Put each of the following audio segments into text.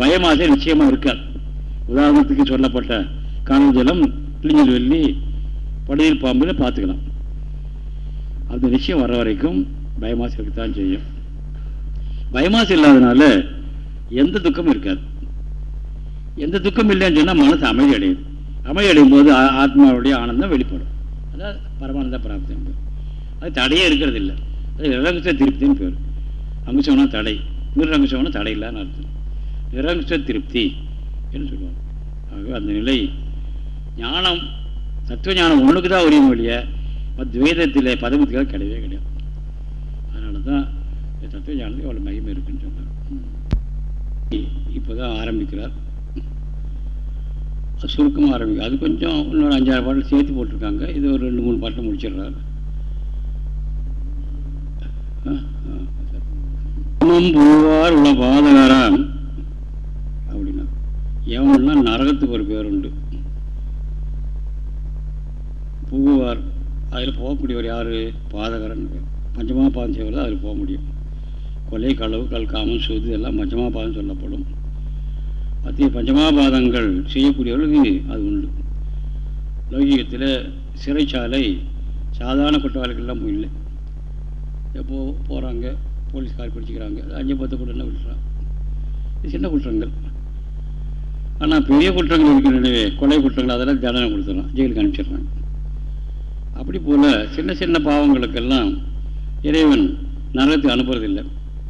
பயமாசை நிச்சயமாக இருக்காது உதாரணத்துக்கு சொல்லப்பட்ட காணல் ஜலம் கிளிஞ்சல் வெள்ளி படையில் பாம்பில் பார்த்துக்கலாம். அந்த நிச்சயம் வர வரைக்கும் பயமாசை இருக்கத்தான் செய்யும். பயமாசு இல்லாதனால எந்த துக்கமும் இருக்காது. எந்த துக்கம் இல்லைன்னு சொன்னால் மனசு அமைதி அடையுது அமைதி அடையும் போது ஆத்மாவுடைய ஆனந்தம் வெளிப்படும். அதாவது பரமானந்த பிராப்தி அது தடையே இருக்கிறது இல்லை அது நிரங்குஷ திருப்தின்னு பேர். அங்குஷம்னா தடை. நிரங்குஷம்னா தடை இல்லைன்னு அர்த்தம். நிரங்குஷ திருப்தி என்று சொல்லுவாங்க. ஆகவே அந்த நிலை ஞானம் தத்துவ ஞானம் ஒன்றுக்கு தான் உரிய மொழிய துவேதத்தில் பதமத்துக்காக கிடையவே கிடையாது. அதனால தான் தத்துவ ஞானத்துக்கு அவ்வளோ மகிமை இருக்குன்னு சொன்னார். இப்போ தான் ஆரம்பிக்கிறார். சுருக்கமாக ஆரம்பிக்கும் அது கொஞ்சம் இன்னொரு அஞ்சாறு பாட்டில் சேர்த்து போட்டிருக்காங்க. இது ஒரு ரெண்டு மூணு பாட்டில் முடிச்சிடுறாரு. பூவார் உள்ள பாதகாரம். எவன்னா நரகத்துக்கு ஒரு பேர் உண்டு புகுவார் அதில் போகக்கூடியவர் யார்? பாதகரன். பஞ்சமா பாதம் செய்வது அதில் போக முடியும். கொலை களவு கல்காமம் சுது எல்லாம் பஞ்சமா பாதம் சொல்லப்படும். அத்தகைய பஞ்சமாபாதங்கள் செய்யக்கூடியவர்களுக்கு அது உண்டு. லௌகிகத்தில் சிறைச்சாலை சாதாரண குற்றவாளிகள்லாம் இல்லை. எப்போ போகிறாங்க போலீஸ்கார் பிடிச்சிக்கிறாங்க. அஞ்சு பத்து என்ன விட்டுறான். இது சின்ன குற்றங்கள். ஆனால் பெரிய குற்றங்கள் இருக்கின்றனவே கொலை குற்றங்கள் அதெல்லாம் தண்டனை கொடுத்துடலாம். ஜெயிலுக்கு அனுப்பிச்சிடுறாங்க. அப்படி போல் சின்ன சின்ன பாவங்களுக்கெல்லாம் இறைவன் நரகத்துக்கு அனுப்புறதில்லை.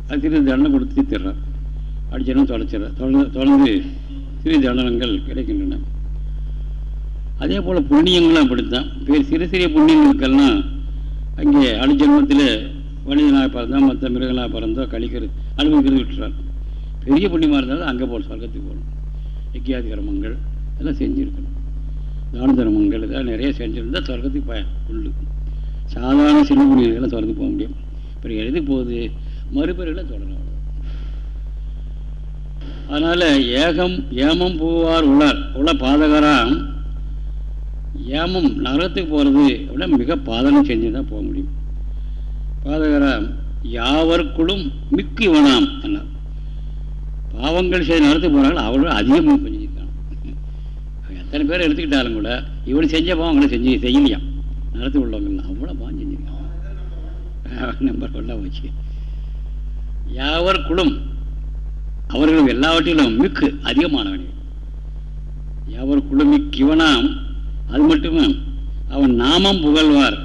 அது சிறிது தண்டனை கொடுத்து தீர்த்திடுறான் அடிச்சனும் தொலைச்சிட தொடர்ந்து தொடர்ந்து சிறிய தண்டனங்கள் கிடைக்கின்றன. அதே போல் புண்ணியங்களும் அப்படித்தான். பேர் சிறு சிறிய புண்ணியங்களுக்கெல்லாம் அங்கே அடிஜன்மத்தில் மனிதனாக பிறந்தால் மற்ற மிருகங்களாக பிறந்தோ கழிக்கிறது அனுபவிக்கிறது விட்டுறார். பெரிய புண்ணியமாக இருந்தாலும் அங்கே போகணும் சொர்க்கத்துக்கு போகணும். யக்கியாதி கர்மங்கள் எல்லாம் செஞ்சுருக்கணும். தான தர்மங்கள் இதெல்லாம் நிறைய செஞ்சுருந்தால் சொர்க்கத்துக்கு பய உண்டு. சாதாரண சின்ன புண்ணியங்கள்லாம் தொடர்ந்து போக முடியும் இப்போ எழுதி போகுது மறுபடியெல்லாம் தொடரணும் அதனால் ஏகம் ஏமம் பூவார் உள்ளார் உள்ள பாதகராம். ஏமம் நகரத்துக்கு போகிறது அப்படின்னா மிக பாதகம் செஞ்சு தான் போக முடியும். பாதகராம் யாவர்களும் மிக்கு இவனாம் அண்ணா பாவங்கள் செய்து நடத்து போகிறாங்களோ அவர்களும் அதிகமாக செஞ்சுருக்காங்க எத்தனை பேர் எடுத்துக்கிட்டாலும் கூட இவனு செஞ்ச பாவங்களை செஞ்சு செய்யலையாம் நடத்தி உள்ளவங்களாம் அவ்வளோ பாவம் செஞ்சுருக்காங்க. நம்பர் கொண்டா வச்சு யாவருக்குள்ளும் அவர்களும் எல்லாவற்றிலும் மிக்கு அதிகமானவனே. எவர் குழுமிக்கிவனாம் அது மட்டுமே அவன் நாமம் புகழ்வார்.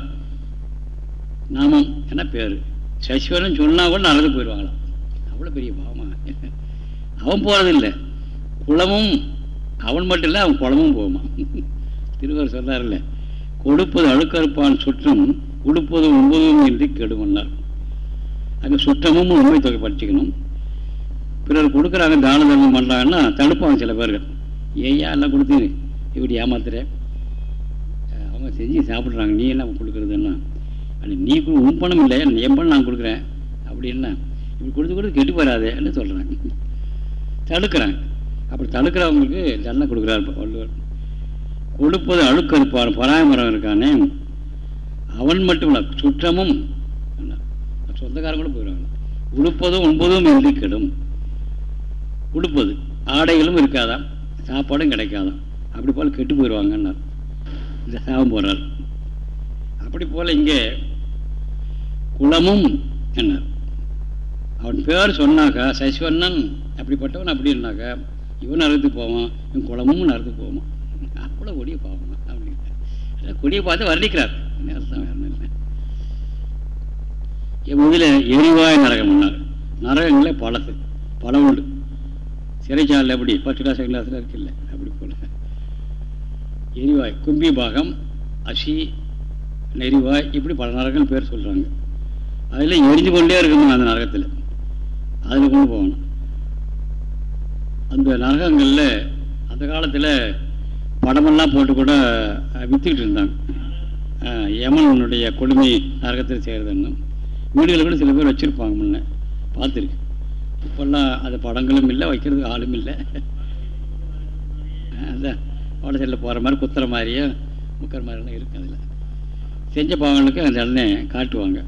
நாமம் என்ன பேர்? சசிவரன் சொன்னா கூட நடந்து போயிடுவாங்களாம் அவ்வளோ பெரிய பாவமாக அவன் போகிறதில்லை குளமும் அவன் மட்டும் இல்லை அவன் குளமும் போகுமா திருவர் சொன்னார்ல கொடுப்பது அழுக்கறுப்பான் சுற்றம் உடுப்பது ஒன்பதும் என்று கெடுமன்னார் அங்கே சுற்றமும் உண்மை தொகை படிச்சுக்கணும். பிறர் கொடுக்குறாங்க தான தர்மம் பண்ணுறாங்கன்னா தடுப்பாங்க சில பேர்கள். ஏயா எல்லாம் கொடுத்து இப்படி ஏமாத்துறேன் அவங்க செஞ்சு சாப்பிட்றாங்க. நீ என்ன கொடுக்குறதுன்னா? அது நீ உன் பணம் இல்லை என் பணம் நான் கொடுக்குறேன். அப்படின்னா இப்படி கொடுத்து கொடுத்து கெட்டு போகாதேன்னு சொல்கிறாங்க தடுக்கிறாங்க. அப்படி தடுக்கிறவங்களுக்கு தண்டனை கொடுக்குறாரு வள்ளுவர். கொடுப்பது அழுக்கறுப்பான பராமரம் இருக்கானே. அவன் மட்டும் இல்லை சுற்றமும் சொந்தக்காரங்க கூட போயிடுவாங்க. உடுப்பதும் உண்பதும் இன்றி கெடும். உடுப்பது ஆடைகளும் இருக்காதான் சாப்பாடும் கிடைக்காதான் அப்படி போல் கெட்டு போயிடுவாங்கன்னார். இந்த சாபம் போடுறார். அப்படி போல் இங்கே குளமும் என்னார். அவன் பேர் சொன்னாக்கா சசிவண்ணன் அப்படிப்பட்டவன் அப்படின்னாக்கா இவன் அறுத்து போவான் இவன் குளமும் அறுத்து போவான். அவ்வளோ கொடிய போவான் அப்படின்னு கொடியை பார்த்து வர்ணிக்கிறார். அர்த்தம் வேறு இல்லை. முதல்ல எரிவாய் நரகம்னார் நரகங்களே பழசு பழம் உண்டு. சிறைச்சாலில் எப்படி ஃபஸ்ட் கிளாஸ் செகண்ட் கிளாஸில் இருக்குல்ல அப்படி போல. எரிவாய் கும்பி பாகம் அசி நெறிவாய் இப்படி பல நரகங்கள் பேர் சொல்கிறாங்க அதில் எரிஞ்சு கொண்டே இருக்கணும் அந்த நரகத்தில். அதில் கொண்டு போகணும். அந்த நரகங்களில் அந்த காலத்தில் படமெல்லாம் போட்டு கூட விற்றுக்கிட்டு இருந்தாங்க. யமனுடைய கொடுமை நரகத்தில் செய்கிறதுன்னு வீடுகளை கூட சில பேர் வச்சுருப்பாங்க முன்னே. பார்த்துருக்கு. இப்போல்லாம் அது படங்களும் இல்லை வைக்கிறதுக்கு ஆளும் இல்லை. அதான். வடசைடில் போகிற மாதிரி குத்துற மாதிரியே முக்கிற மாதிரிலாம் இருக்குது அதில். செஞ்ச பாவங்களுக்கு அந்த எண்ணெய் காட்டுவாங்க.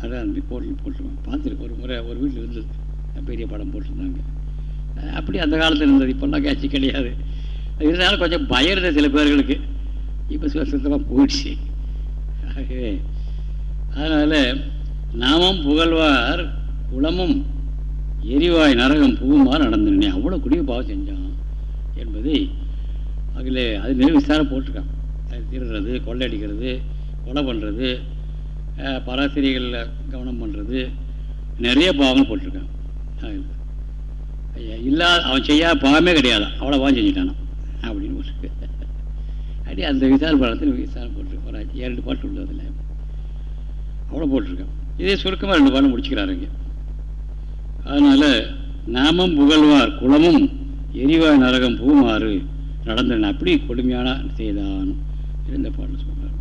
அதான் அந்த போட்டு போட்டுருவாங்க. பார்த்துருக்கு. ஒரு முறை ஒரு வீட்டில் இருந்தது. பெரிய படம் போட்டிருந்தாங்க. அப்படி அந்த காலத்தில் இருந்தது. இப்போல்லாம் கேட்சி கிடையாது. இருந்தாலும் கொஞ்சம் பயம் இருந்தது சில பேர்களுக்கு. இப்போ சுத்தமாக போயிடுச்சு. ஆகவே அதனால் நாமும் புகழ்வார் குளமும் எரிவாய் நரகம் புகுமாறு நடந்தனே அவ்வளோ குடிவு பாவம் செஞ்சான் என்பதை அதில் அது நிறைய விசாரம் போட்டிருக்கான். அது திருடுறது கொள்ளையடிக்கிறது கொலை பண்ணுறது பராசிரிகளில் கவனம் பண்ணுறது நிறைய பாவம் போட்டிருக்கான். இல்லாத அவன் செய்யா பாவமே கிடையாது. அவ்வளோ பாவம் செஞ்சுட்டானான் அப்படின்னு அடி அப்படி அந்த விசார பாடத்தில் விசாரம் போட்டிருக்கு ஒரு ரெண்டு பாட்டு உள்ளது அதில். அவ்வளோ போட்டிருக்கேன். இதே சுருக்கமாக ரெண்டு பாடம் முடிச்சுக்கிறாருங்க அதனால் நாமம் புகழ்வார் குளமும் எரிவாய் நரகம் பூமாறு நடந்தன அப்படி கொடுமையான செய்தான். இருந்த பாடல் சொல்றார்.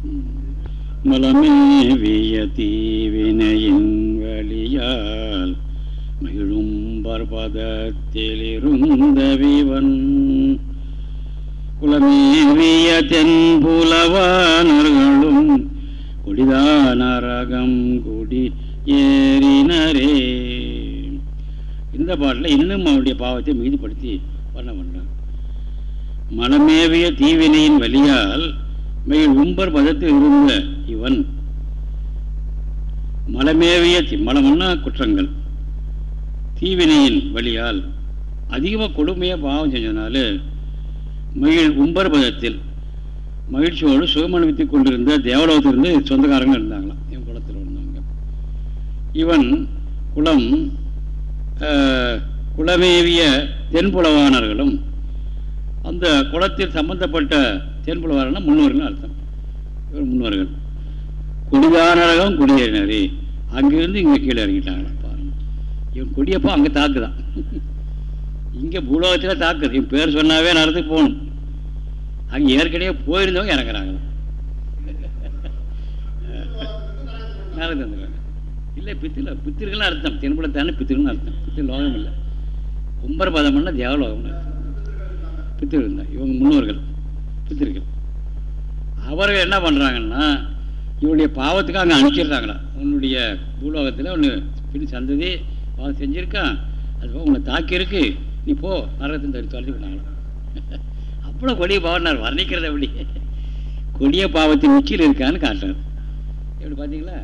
மலமேவிய தீவினையின் வழியால் மகிழும் பர்பதத்திலிருந்தவிவன். குலமேவிய தென்புலவானர்களும் குடிதானரகம் குடி ஏறினரே. இந்த பாட்டில் இன்னும் அவருடைய பாவத்தை மிகுதிப்படுத்தி பண்ண பண்ணார் மலமேவிய தீவினையின் வழியால் மெயில் உம்பர் பதத்தில் இருந்த இவன். மலமேவிய மலமன்னா குற்றங்கள். தீவினையின் வழியால் அதிகமாக கொடுமையாக பாவம் செஞ்சதுனால மகிழ் உம்பர் பதத்தில் மகிழ்ச்சியோடு சுகமனுவித்துக் கொண்டிருந்த தேவலோகத்திலிருந்து சொந்தக்காரங்க இருந்தாங்களாம். என் குளத்தில் இருந்தாங்க இவன் குளம் குளமேவிய தென்புலவானர்களும் அந்த குளத்தில் சம்பந்தப்பட்ட தென்புலவான முன்னோர்கள் அர்த்தம். இவர் முன்னோர்கள். குடிதானரகம் குடியேறினரே. அங்கிருந்து இங்கே கீழே இறங்கிட்டாங்க இவன் குடியப்போ அங்கே தாக்குதான். இங்கே பூலோகத்தில் தாக்குது இவன் பேர் சொன்னாவே நடத்துக்கு போகணும். அங்கே ஏற்கனவே போயிருந்தவங்க இறங்குறாங்க. நடந்து வந்துடுறாங்க இல்லை பித்தில பித்திருக்கெல்லாம் அர்த்தம். தென்புலத்தானே பித்திருக்குன்னு அர்த்தம். பித்திரு லோகம் இல்லை. கும்பர பதம்னா தேவலோகம்னு அர்த்தம் தான் இவங்க முன்னோர்கள். பித்திருக்கள். அவர்கள் என்ன பண்ணுறாங்கன்னா இவனுடைய பாவத்துக்கு அங்கே அனுப்பிச்சிடுறாங்களா. உன்னுடைய பூலோகத்தில் ஒன்று பின் சந்ததி பாவம் செஞ்சுருக்கான். அது போக உன்னை தாக்கியிருக்கு. நீ போ. நரகத்தின் தடுத்து தொலைச்சி விட்டாங்களாம் அவ்வளோ கொடிய பாவனார் வர்ணிக்கிறது அப்படி கொடிய பாவத்தின் உச்சியில் இருக்கான்னு காட்டுறாரு. எப்படி பார்த்தீங்களா?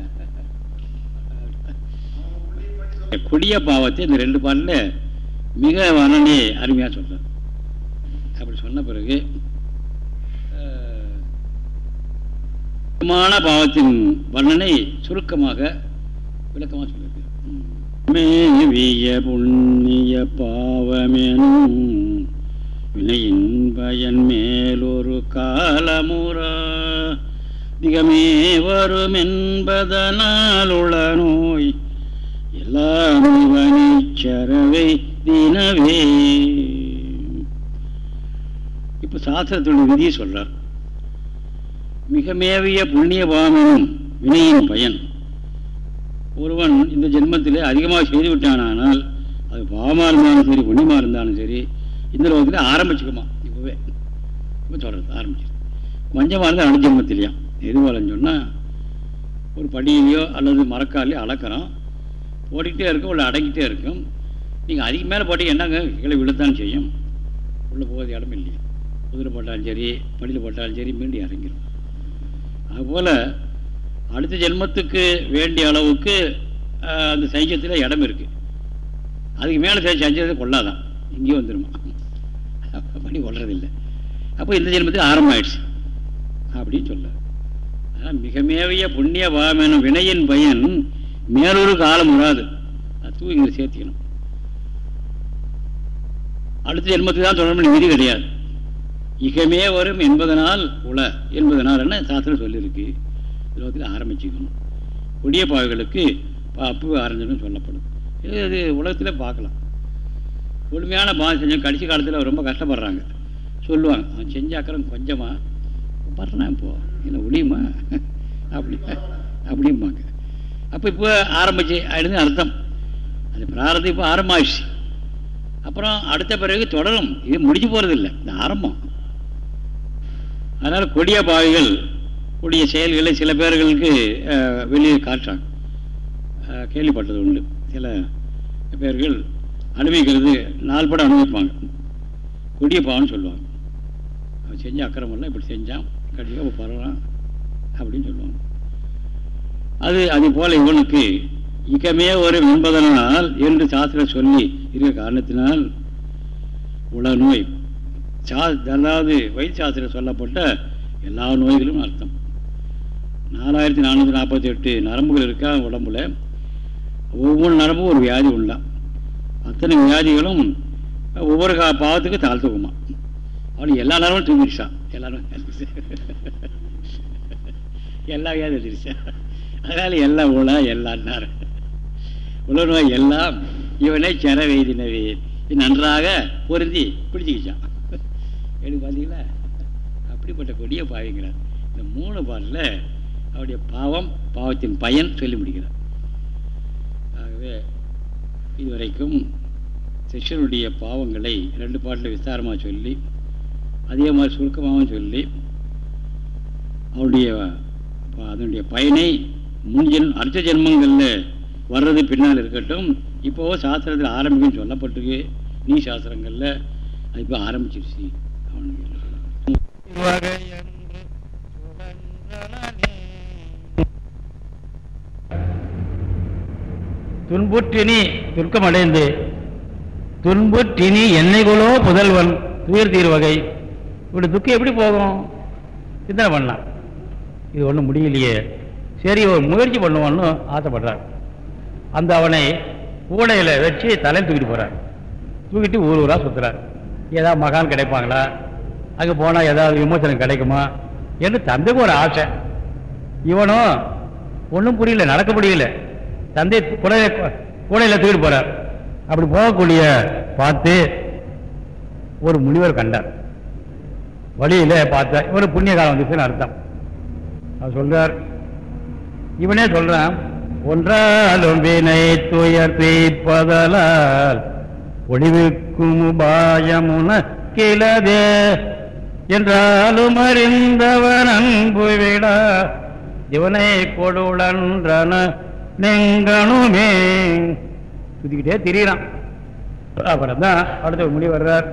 கொடிய பாவத்தை இந்த ரெண்டு பாடலில் மிக வர்ணனை அருமையாக சொல்கிறார் அப்படி சொன்ன பிறகு பாவத்தின் வர்ணனை சுருக்கமாக விளக்கமாக சொல்லியிருக்கு மேவிய புண்ணிய பாவமெனும் வினையின் பயன் மேலொரு காலமுறா திகமே வரும் என்பதனால் உள நோய் எல்லாம் இவனிச்சரவை தினவே. இப்போ சாஸ்திரத்துடைய விதியை சொல்றார். மிக மேவிய புண்ணிய பாவமெனும் வினையின் பயன். ஒருவன் இந்த ஜென்மத்தில் அதிகமாக செய்து விட்டானால் அது பாவமாக இருந்தாலும் சரி புண்ணியமாக இருந்தாலும் சரி இந்த லோகத்தில் ஆரம்பிச்சுக்குமா இப்போவே. இப்போ சொல்கிறது ஆரம்பிச்சிரு. மஞ்சமாக இருந்தால் அணு ஜென்மத்திலையா எது சொன்னால் ஒரு படியிலையோ அல்லது மரக்காலையோ அளக்கிறோம். ஓடிக்கிட்டே இருக்கும் உள்ள அடங்கிட்டே இருக்கும். நீங்கள் அதுக்கு மேலே போட்டீங்க என்னங்க? கீழே விழுத்தான் செய்யும். உள்ளே போகிறது இடம் இல்லையா. குதிரை போட்டாலும் சரி படியில் போட்டாலும் சரி மீண்டும் இறங்கிடும் அதுபோல் அடுத்த ஜென்மத்துக்கு வேண்டிய அளவுக்கு அந்த சைக்கியத்தில் இடம் இருக்குது அதுக்கு மேலே செஞ்சதை கொள்ளாதான். இங்கேயும் வந்துடுமா பண்ணி கொள்றதில்லை. அப்போ இந்த ஜென்மத்துக்கு ஆரம்பம் ஆயிடுச்சு அப்படின்னு சொல்ல ஆனால் மிகமேவிய புண்ணிய பாவமென வினையின் பயன் மேலொரு காலம் வராது. அது இங்கே சேர்த்திக்கணும். அடுத்த ஜென்மத்துக்கு தான் தொடர்பு விதி கிடையாது. இகமே வரும் என்பதனால் உல என்பதனால் என்ன சாஸ்திரம் சொல்லியிருக்கு? லோகத்தில் ஆரம்பிச்சுக்கணும். கொடிய பாவைகளுக்கு அப்பவே ஆரம்பிச்சுன்னு சொல்லப்படும் இது இது உலகத்தில் பார்க்கலாம். முழுமையான பாவம் செஞ்சோம் கடைசி காலத்தில் ரொம்ப கஷ்டப்படுறாங்க. சொல்லுவாங்க அவன் செஞ்ச அக்கறம் கொஞ்சமாக படுறான் இப்போ என்ன முடியுமா? அப்படி அப்படிம்பாங்க. அப்போ இப்போ ஆரம்பிச்சு அப்படின்னு அர்த்தம். அது பிராரதம் இப்போ ஆரம்பமாயிடுச்சு. அப்புறம் அடுத்த பிறகு தொடரும். இது முடிஞ்சு போகிறதில்லை இந்த ஆரம்பம். அதனால் கொடிய பாவிகள் உடைய செயல்களை சில பேர்களுக்கு வெளியே காட்டுறாங்க. கேள்விப்பட்டது உண்டு. சில பேர்கள் அனுபவிக்கிறது நாலு படம் அனுபவிப்பாங்க. கொடிய பாவம்னு சொல்லுவாங்க. அவன் செஞ்ச அக்கிரமெல்லாம் இப்படி செஞ்சான் கண்டிப்பாக பரவான் அப்படின்னு சொல்லுவாங்க. அது அது போல் இவனுக்கு இக்கமே ஒரு என்பதனால் என்று சாஸ்திரம் சொல்லி இருக்கிற காரணத்தினால் உல நோய். சா அதாவது வைத்திய சாஸ்திரம் சொல்லப்பட்ட எல்லா நோய்களும் அர்த்தம். நாலாயிரத்தி நானூற்றி நாற்பத்தி எட்டு நரம்புகள் இருக்கா உடம்புல? ஒவ்வொரு நரம்பும் ஒரு வியாதி உண்டாம் அத்தனை வியாதிகளும் ஒவ்வொரு கா பாவத்துக்கு தாழ்த்துக்குமா அவனுக்கு எல்லா நேரமும் தூங்கிடுச்சான் எல்லாரும் எல்லா வியாதி எழுதிருச்சான் அதனால எல்லாம் உலா எல்லாம் நேரம் உலக எல்லாம் இவனை செர வெய்தினவே நன்றாக பொருந்தி பிடிச்சிக்கிச்சான். எனக்கு பார்த்தீங்களா? அப்படிப்பட்ட கொடிய பாவிங்கிறார் இந்த மூணு பாட்டில் அவருடைய பாவம் பாவத்தின் பயன் சொல்லி முடிக்கிறார். ஆகவே இதுவரைக்கும் சிஷ்யனுடைய பாவங்களை ரெண்டு பாட்டில் விஸ்தாரமாக சொல்லி அதே மாதிரி சுருக்கமாகவும் சொல்லி அவருடைய அதனுடைய பயனை முன்ஜென் அடுத்த ஜென்மங்களில் வர்றது பின்னால் இருக்கட்டும். இப்போ சாஸ்திரத்தில் ஆரம்பிக்கும் சொல்லப்பட்டிருக்கு. நீ சாஸ்திரங்களில் அது இப்போ ஆரம்பிச்சிருச்சு. அவனுக்கு. துன்புற்றினி துர்க்கமடைந்து துன்புற்றினி என்னைகளோ புதல்வன் துயர் தீர்வகை. இப்படி துக்கம் எப்படி போகும்? சிந்தனை பண்ணலாம். இது ஒன்றும் முடியலையே. சரி ஒரு முயற்சி பண்ணுவான்னு ஆசைப்படுறார். அந்த அவனை கூடையில் வச்சு தலையில் தூக்கிட்டு போகிறார் தூக்கிட்டு ஊர் ஊராக சுற்றுறார் ஏதாவது மகான் கிடைப்பாங்களா? அங்கே போனால் ஏதாவது விமோசனம் கிடைக்குமா? என்று தந்தைக்கு ஒரு ஆசை. இவனும் ஒன்றும் புரியல நடக்க முடியல. தந்தை கூடையில கூடையில் தூக்கிட்டு போகிறார் அப்படி போகக்கூடிய பார்த்து ஒரு முனிவர் கண்டார். வழியில் பார்த்தார். ஒரு புண்ணிய காலம் வந்துச்சுன்னு அர்த்தம். அவர் சொல்றார் இவனே சொல்றான் ஒன்றாலும் வினை துயர் தீப்பதலால் ஒளிவிக்கும் உபாயமுன கிளதே என்றாலும் அறிந்தவன் அன்பு விட இவனை கொடுளன்றன நெங்கணுமே. சுத்திக்கிட்டே திரியிறான். அப்புறம் தான் அடுத்த முடி வர்றார்.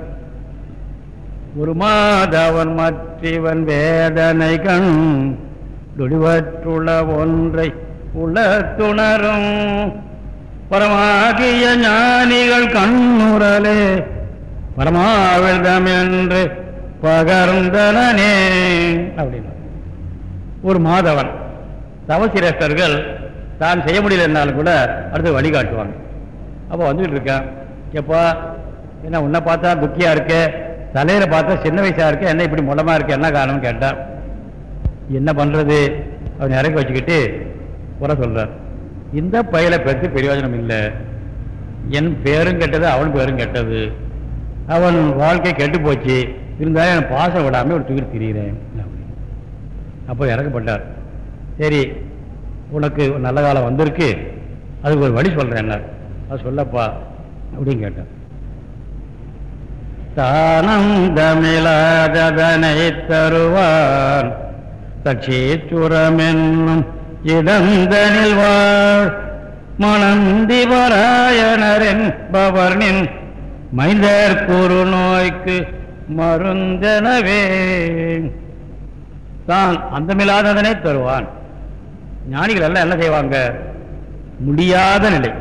ஒரு மாதவன் மற்றவன் வேதனை கண் துடிவற்றுள்ள ஒன்றை உளத்துணரும் பரமாகிய ஞானிகள் கண்ணுரலே பரமாவிதம் என்று பகர்ந்தனே அப்படின்னு ஒரு மாதவன் தவசிரேஷ்டர்கள் தான் செய்ய முடியலன்னாலும் கூட அடுத்து வழிகாட்டுவாங்க. அப்போ வந்துக்கிட்டு இருக்கேன். எப்போ என்ன உன்னை பார்த்தா துக்கியா இருக்கு? தலையில் பார்த்தா சின்ன வயசாக இருக்கு? என்ன இப்படி மூலமாக இருக்கு? என்ன காரணம் கேட்டா என்ன பண்ணுறது அவன் இறக்கி வச்சுக்கிட்டு குறை சொல்கிறார் இந்த பையில பற்றி பிரயோஜனம் இல்லை. என் பேரும் கெட்டது அவன் பேரும் கெட்டது. அவன் வாழ்க்கை கெட்டு போச்சு. இருந்தாலும் என் பாசம் விடாமல் ஒரு தூக்கி திரிகிறேன் அப்போ இறக்கப்பட்டார். சரி உனக்கு நல்ல காலம் வந்திருக்கு. அதுக்கு ஒரு வழி சொல்றேன் என்ன? அது சொல்லப்பா அப்படின்னு கேட்டான். தானந்தமிழாததனை தருவான் தட்சேச்சுரமென்னும் இடந்தனில் வாழ் மணந்திவராயணரின் பவர்னின் மைந்தர் குறு நோய்க்கு மருந்தனவே. தான் அந்தமில்லாததனை தருவான். ஞானிகள் எல்லாம் என்ன செய்வாங்க? முடியாத நிலை.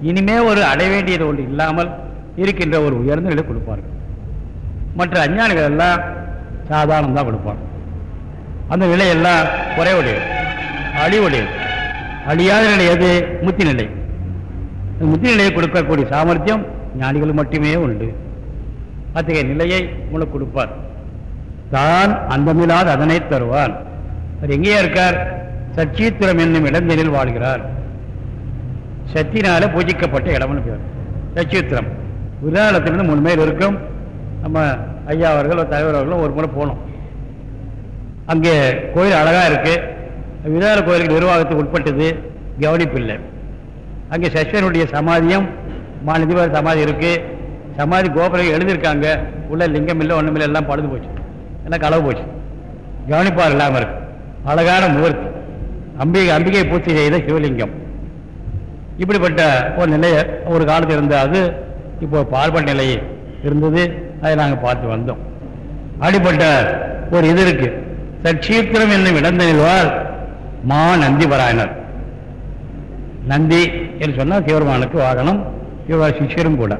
இனிமே ஒரு அடைய வேண்டியது ஒன்று இல்லாமல் இருக்கின்ற ஒரு உயர்ந்த நிலை கொடுப்பார்கள். மற்ற அஞ்ஞானிகள் எல்லாம் சாதாரணம் தான் கொடுப்பாங்க. அந்த நிலையெல்லாம் குறைவுடையது அழிவுடையது அழியாத நிலை எது? முத்தி நிலை. முத்தி நிலையை கொடுக்கக்கூடிய சாமர்த்தியம் ஞானிகள் மட்டுமே உண்டு. அத்தகைய நிலையை உனக்கு கொடுப்பார். தான் அந்தமில்லாத அதனை தருவான் அவர் எங்கேயா இருக்கார்? சச்சீத்திரம் என்னும் இடந்தனில் வாழ்கிறார். சத்தினால பூஜிக்கப்பட்ட இடம்னு பேர். சச்சீத்திரம். விதாலத்திலிருந்து மூணு மேல் இருக்கும். நம்ம ஐயா அவர்கள் தலைவர் அவர்களும் ஒரு முறை போனோம் அங்கே கோயில் அழகா இருக்கு. விதால கோயிலுக்கு நிர்வாகத்துக்கு உட்பட்டது. கவனிப்பு இல்லை. அங்கே சஷ்வனுடைய சமாதியும் மாநிதிவார சமாதி இருக்குது சமாதி கோபுரம் எழுதியிருக்காங்க. உள்ள லிங்கம் இல்லை ஒன்றுமில்லை எல்லாம் பழுது போச்சு. எல்லாம் களவு போச்சு. கவனிப்பார் இல்லாமல் இருக்கு. அழகான மூர்த்தி. அம்பிகை அம்பிகை பூர்த்தி செய்த சிவலிங்கம். இப்படிப்பட்ட ஒரு நிலையை ஒரு காலத்தில் இருந்த அது இப்போ பால்பட்ட நிலை இருந்தது. அதை நாங்கள் பார்த்து வந்தோம். அப்படிப்பட்ட ஒரு இது இருக்கு. சட்சீத்திரம் என்னும் இடந்த நிலவால் மா நந்தி பராயனர் நந்தி என்று சொன்னால் சிவருமானுக்கு வாகனம் இவர் சிஷியரும் கூட.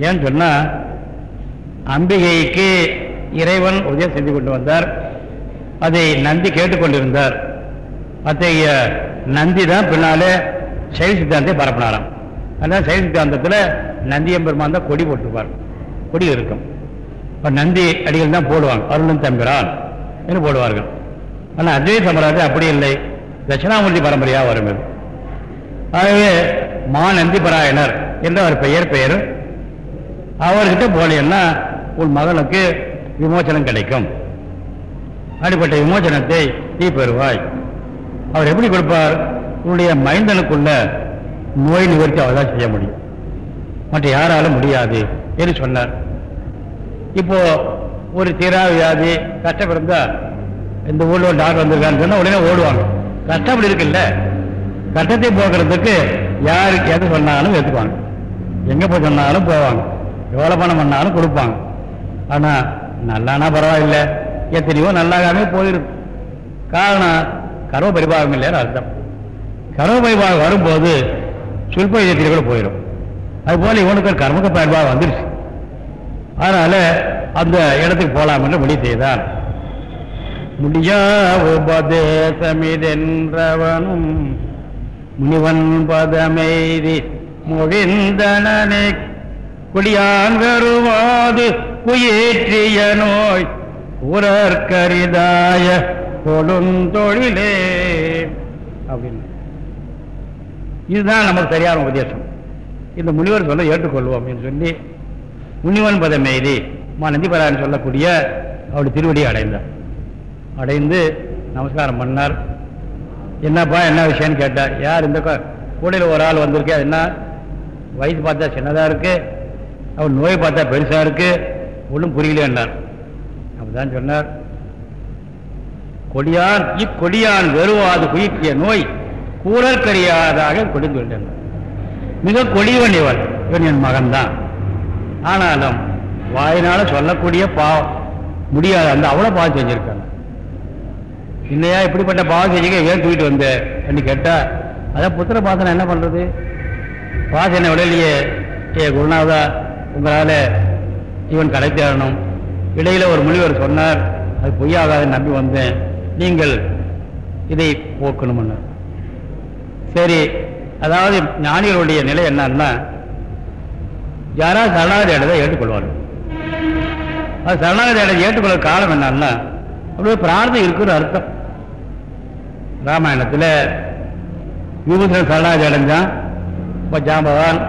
ஏன்னு சொன்னால் அம்பிகைக்கு இறைவன் உதயம் செஞ்சு கொண்டு வந்தார். அதை நந்தி கேட்டுக்கொண்டிருந்தார். அத்தகைய நந்தி தான் பின்னாலே சைவ சித்தாந்தத்தை பரப்பினாராம். அதனால் சைவ சித்தாந்தத்தில் நந்தியம்பெருமான் தான் கொடி போட்டிருப்பார். கொடி இருக்கும். இப்போ நந்தி அடிகள் தான் போடுவாங்க. அருளும் தம்பிரான் என்று போடுவார்கள். ஆனால் அஜய் சம்பிரதாயம் அப்படி இல்லை. தட்சிணாமூர்த்தி பரம்பரையாக வரும் இது. ஆகவே மா நந்தி பராயணர் என்ற ஒரு பெயர் பெயர் அவர்கிட்ட போலேன்னா உன் மகனுக்கு விமோசனம் கிடைக்கும். அப்படிப்பட்ட விமோசனத்தை நீ பெறுவாய். அவர் எப்படி கொடுப்பார்? உன்னுடைய மைந்தனுக்குள்ள நோய் நிவர்த்தி அவர் தான் செய்ய முடியும். மற்ற யாராலும் முடியாது என்று சொன்னார். இப்போ ஒரு தீரா வியாதி கஷ்டம் இருந்தா இந்த ஊர்ல ஒரு டாக்டர் வந்திருக்கான்னு சொன்னா உடனே ஓடுவாங்க. கஷ்டம் அப்படி இருக்குல்ல? கஷ்டத்தை போக்குறதுக்கு யாருக்கு எது சொன்னாலும் ஏற்றுப்பாங்க எங்க போய் சொன்னாலும் போவாங்க. எவ்வளவு பணம் பண்ணாலும் கொடுப்பாங்க. ஆனா நல்லானா பரவாயில்லை. எத்தனையோ நல்லாகாமே போயிருக்கு. காரணம் கர்ம பரிபாகம் இல்லைன்னு அர்த்தம். கர்ம பரிபாகம் வரும்போது சுல்ப கூட போயிடும். அதுபோல இவனுக்கு ஒரு கர்மக பரிபாகம் வந்துருச்சு. அதனால அந்த இடத்துக்கு போகலாம் என்று முடிவு செய்தான். முடியா உபதேசமிதென்றவனும் முனிவன் பதமெய்தி மொழிந்தனனை குடியான் வருவாது குயேற்றிய நோய் உரற்கரிதாய கொடுந்தொழிலே. அப்படின்னு. இதுதான் நமக்கு சரியான உபதேசம். இந்த முனிவர் சொல்ல ஏற்றுக்கொள்வோம் அப்படின்னு சொல்லி முனிவன் பதமேதி எய்தி மா நந்திபராயன் சொல்லக்கூடிய அவருடைய திருவடியை அடைந்தார். அடைந்து நமஸ்காரம் பண்ணார். என்னப்பா என்ன விஷயம்னு கேட்டார். யார் இந்த கூடையில் ஒரு ஆள் வந்திருக்கே என்ன? வயசு பார்த்தா சின்னதாக இருக்கு அவர் நோய் பார்த்தா பெருசாக இருக்கு ஒன்றும் புரியலன்னார் அப்படிதான் சொன்னார். கொடியான் இக்கொடியான் வெறுவாது குயிற்றிய நோய் கூறற்கரியாதாக கொடுத்துவிட்டார் மிக கொடியவன் இவன் இவன் என் மகன்தான். ஆனாலும் வாயினால சொல்லக்கூடிய பாவம் முடியாது அந்த அவ்வளோ பாவம் செஞ்சிருக்காங்க. இல்லையா இப்படிப்பட்ட பாவம் செஞ்சுக்க ஏன் தூக்கிட்டு வந்த? அப்படின்னு கேட்டா அதான் புத்திர பாசனம் என்ன பண்றது? பாசனை விடலையே ஏ குருநாதா உங்களால இவன் கடை தேடணும் இடையில ஒரு முனிவர் சொன்னார் அது பொய்யாகாதுன்னு நம்பி வந்தேன். நீங்கள் இதை போக்கணும்னு. சரி அதாவது ஞானிகளுடைய நிலை என்னன்னா யாராவது சரணாகதி அடைதை ஏற்றுக்கொள்வார்கள். அது சரணாகதி அடைதை ஏற்றுக்கொள்ள காரணம் என்னன்னா அப்படியே பிரார்த்தனை இருக்குன்னு அர்த்தம். ராமாயணத்தில் விபூஷன் சரணாகதி அடைஞ்சான் இப்போ ஜாம்பவான்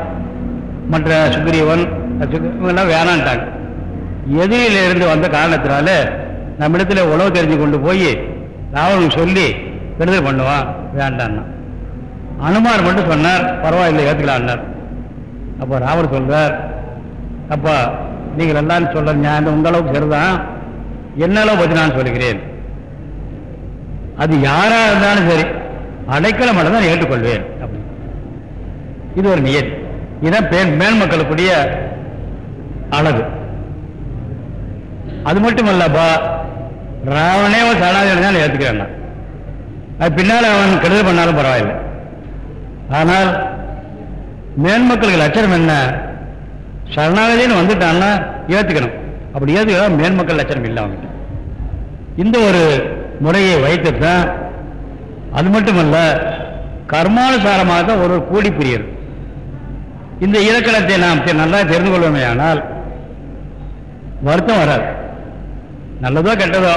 மற்ற சுக்ரீவன் இவங்கெல்லாம் வேணான்ட்டாங்க. எதிரில இருந்து வந்த காரணத்தினால நம்மிடத்தில் உழவு தெரிஞ்சு கொண்டு போய் ராவணன் சொல்லி விடுதலை பண்ணுவான் வேண்டான்னா. அனுமான் மட்டும் சொன்னார் பரவாயில்லை ஏற்றுக்கலான்னார் அப்போ ராவர் சொல்றார் அப்பா நீங்கள் எல்லாரும் சொல்ல ஞானம் உங்க அளவுக்கு சரிதான். என்ன அளவு பற்றி நான் சொல்லுகிறேன்? அது யாரா இருந்தாலும் சரி அடைக்கல மட்டும் தான் ஏற்றுக்கொள்வேன். அப்படி. இது ஒரு நியதி. இதுதான் பெண் மேல் மக்களுக்குரிய அழகு. அது மட்டும் இல்லப்பா ராவணே ஒரு சரணாகதி தான் ஏற்றுக்கிறேன் அது பின்னால் அவன் கெடுதல் பண்ணாலும் பரவாயில்லை. ஆனால் மேன்மக்களுக்கு லட்சணம் என்ன? சரணாகதின்னு வந்துட்டான்னா ஏற்றுக்கணும் அப்படி ஏற்றுக்கிறா மேன்மக்கள் லட்சணம் இல்லை அவங்ககிட்ட இந்த ஒரு முறையை வைத்துத்தான் அது மட்டுமல்ல கர்மானுசாரமாக தான் ஒரு ஒரு கூலி பிரியர். இந்த இலக்கணத்தை நாம் நல்லா தெரிந்து கொள்வோமே ஆனால் வருத்தம் வராது. நல்லதோ கெட்டதோ.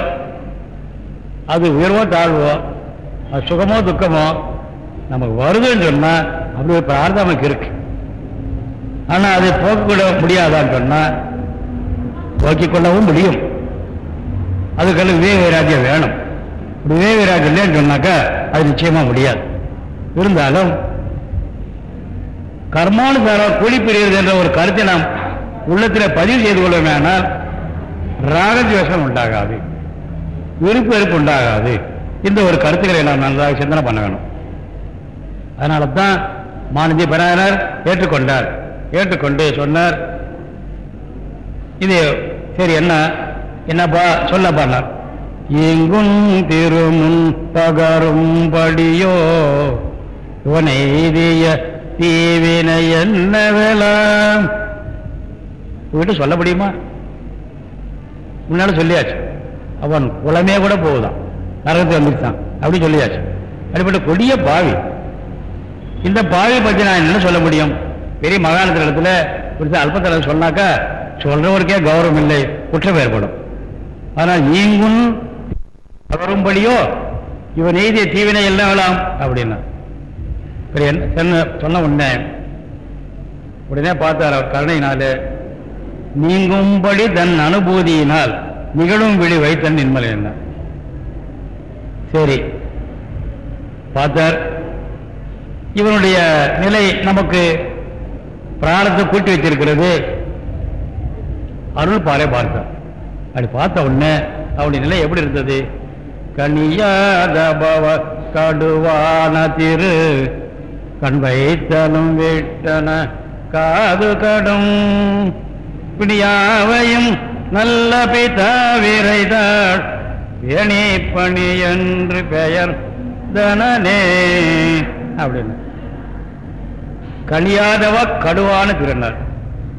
அது உயர்வோ தாழ்வோ அது சுகமோ துக்கமோ நமக்கு வருதுன்னு சொன்னால் அப்படி ஒரு பிரார்த்தம் நமக்கு இருக்கு. ஆனால் அதை போக்கக்கூட முடியாதான்னு சொன்னால் போக்கிக் கொள்ளவும் முடியும். அதுக்கெல்லாம் விவேக வைராக்கியம் வேணும். இப்படி விவேக வைராக்கியம் இல்லைன்னு சொன்னாக்கா அது நிச்சயமாக முடியாது. இருந்தாலும் கர்மானுசாரம் கூலி பிரிகிறது என்ற ஒரு கருத்தை நாம் உள்ளத்தில் பதிவு செய்து கொள்வோமேனால் ராகத்வேஷம் உண்டாகாது. விருப்பு வெறுப்பு உண்டாகாது இந்த ஒரு கருத்துக்களை நாம் நன்றாக சிந்தனை பண்ண வேணும் அதனால தான் மானந்தி பராயனர் ஏற்றுக்கொண்டார். ஏற்றுக்கொண்டு சொன்னார். இது சரி என்ன? என்னப்பா? சொல்லப்பார் எங்கும் திருமுன் பகரும்படியோ இவனை எய்திய தீவினை என்னவெல்லாம் உங்ககிட்ட சொல்ல முடியுமா? முன்னால சொல்லியாச்சு. அவன் குளமே கூட போகுதான் நரகத்தை வந்துருச்சான். அப்படி சொல்லியாச்சு. அப்படிப்பட்ட கொடிய பாவி. இந்த பாவி பற்றி நான் என்ன சொல்ல முடியும்? பெரிய மகாணத்தில் இடத்துல குறித்து அல்பத்தில் சொன்னாக்கா சொல்றவருக்கே கௌரவம் இல்லை குற்றம் ஏற்படும். ஆனால் நீங்கும் வரும்படியோ இவன் எய்திய தீவினை எல்லாம் வேலாம் அப்படின்னா சொன்ன உடனே உடனே பார்த்தார் கருணையினாலே நீங்கும்படி தன் அனுபூதியினால் நிகழும் விழி தன் நின்மலை என்ன? சரி. பார்த்தார் இவனுடைய நிலை நமக்கு பிராணத்தை கூட்டி வச்சிருக்கிறது அருள் பாறை பார்த்தார். அப்படி பார்த்த உடனே அவனுடைய நிலை எப்படி இருந்தது? கனியாதபவ கடுவான திரு கண் வைத்தனும் விட்டன காது கடும். பிடியாவையும் நல்ல பிதா விரைதாள் ஏனி பணி என்று பெயர் தனனே. அப்படின்னு. கழியாதவா கடுவான திருநாள்.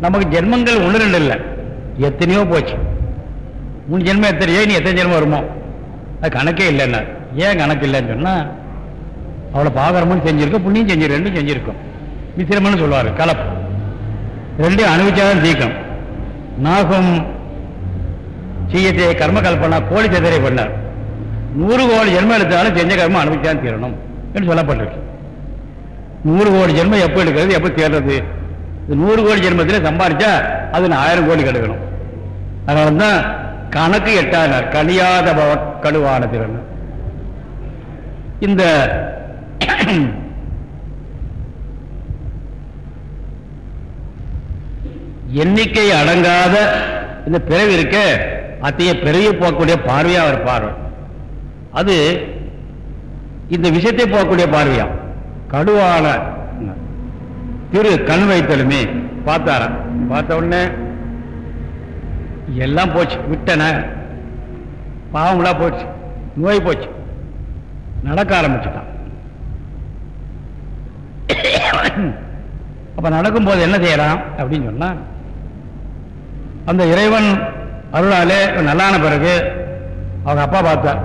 நமக்கு ஜென்மங்கள் ஒன்று ரெண்டு இல்லை. எத்தனையோ போச்சு. மூணு ஜென்மம் எத்தனை நீ எத்தனை ஜென்மம் வருமோ? அது கணக்கே இல்லைன்னா. ஏன் கணக்கு இல்லைன்னு சொன்னா அவளை பாகரமும் செஞ்சிருக்கோம் புண்ணியம் செஞ்சிரு ரெண்டும் செஞ்சிருக்கோம். மிசிரமன்னு சொல்லுவார் கலப்பு. ரெண்டும் அனுபவிச்சாதான் தீக்கம் நாகம் செய்யத்தை கர்ம கல்பனா கோழி செதறை பண்ணார். நூறு கோடி ஜென்மம் எடுத்தாலும் செஞ்ச கர்மம் அனுபவிச்சாதான் தீரணும் என்று சொல்லப்பட்டிருக்கு. நூறு கோடி ஜென்மம் எப்போ எடுக்கிறது எப்போ தேடுறது நூறு கோடி ஜென்மத்தில் சம்பாதிச்சா அது நான் ஆயிரம் கோடி கெடுக்கணும். அதனால தான் கணக்கு எட்டானார் கழியாத பவ கழுவான திறன் இந்த எண்ணிக்கை அடங்காத இந்த பிறவி இருக்க அத்தைய பிறவி போகக்கூடிய பார்வையா அவர் பார்வை. அது இந்த விஷயத்தை போகக்கூடிய பார்வையா. கடுவான திரு கண் வைத்தலுமே பார்த்தார பார்த்த உடனே எல்லாம் போச்சு விட்டன. பாவங்களா போச்சு நோய் போச்சு. நடக்க ஆரம்பிச்சுட்டான். அப்ப நடக்கும்போது என்ன செய்யறான்? அப்படின்னு சொன்னா அந்த இறைவன் அருளாலே இவன் நல்லான பிறகு அவங்க அப்பா பார்த்தார்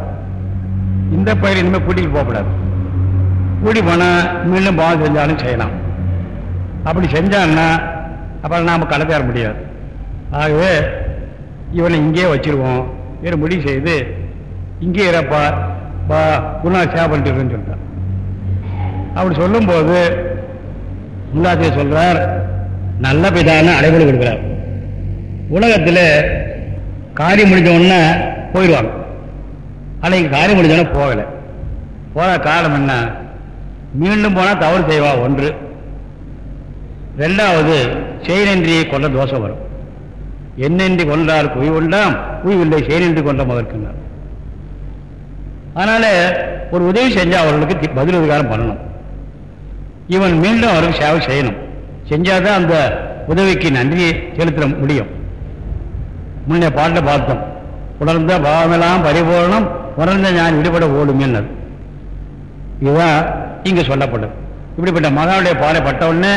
இந்த பயிர் இனிமேல் கூட்டிகிட்டு போகக்கூடாது கூட்டி போனால் மீண்டும் பாவம் செஞ்சாலும் செய்யலாம். அப்படி செஞ்சான்னா அப்புறம் நாம கடத்தேற முடியாது. ஆகவே இவனை இங்கேயே வச்சிருவோம். வேறு முடிவு செய்து இங்கே இறப்பா பா குணா சேவை பண்ணிட்டுருன்னு சொல்லிட்டார் அப்படி சொல்லும்போது முல்லாசிரியர் சொல்கிறார் நல்ல பிதான அடைமொழி கொடுக்குறார். உலகத்தில் காரியம் முடிஞ்ச உடனே போயிடுவாங்க. அன்னைக்கு காரியம் முடிஞ்ச உடனே போகலை. போகிற காரணம் என்ன? மீண்டும் போனால் தவறு செய்வா ஒன்று. ரெண்டாவது செயலின்றியை கொண்ட தோஷம் வரும். என்னென்றி கொண்டார் குய் உண்டாம் குய்வில்லை செயலின்றி கொண்ட மதற்குனார் அதனால ஒரு உதவி செஞ்சா அவர்களுக்கு பதில் உபகாரம் பண்ணணும். இவன் மீண்டும் அவருக்கு சேவை செய்யணும். செஞ்சாதான் அந்த உதவிக்கு நன்றியை செலுத்த முடியும். முன்னே பாட்டில் பார்த்தோம். உணர்ந்த பாவமெல்லாம் பரிபூர்ணம் உணர்ந்த ஞான் விடுபட ஓடும் என்னது. இதுதான் இங்கே சொல்லப்படும் இப்படிப்பட்ட மகனுடைய பாலை பட்ட உடனே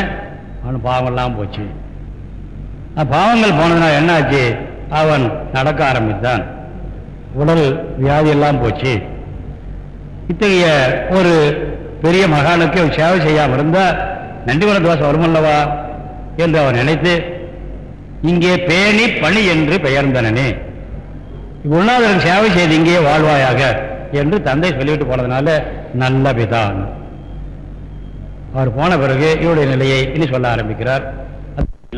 அவன் பாவமெல்லாம் போச்சு. பாவங்கள் போனதுனால என்னாச்சு? அவன் நடக்க ஆரம்பித்தான். உடல் வியாதி எல்லாம் போச்சு. இத்தகைய ஒரு பெரிய மகானுக்கு சேவை செய்யாமல் இருந்தால் நன்றி நன்றிவர தோசை வருமல்லவா? என்று அவன் நினைத்து இங்கே பேணி பணி என்று பெயர்ந்தனே குருநாதருக்கு சேவை செய்து இங்கே வாழ்வாயாக என்று தந்தை சொல்லிவிட்டு போனதுனால நல்ல பிதான் அவர் போன பிறகு இவருடைய நிலையை இனி சொல்ல ஆரம்பிக்கிறார்.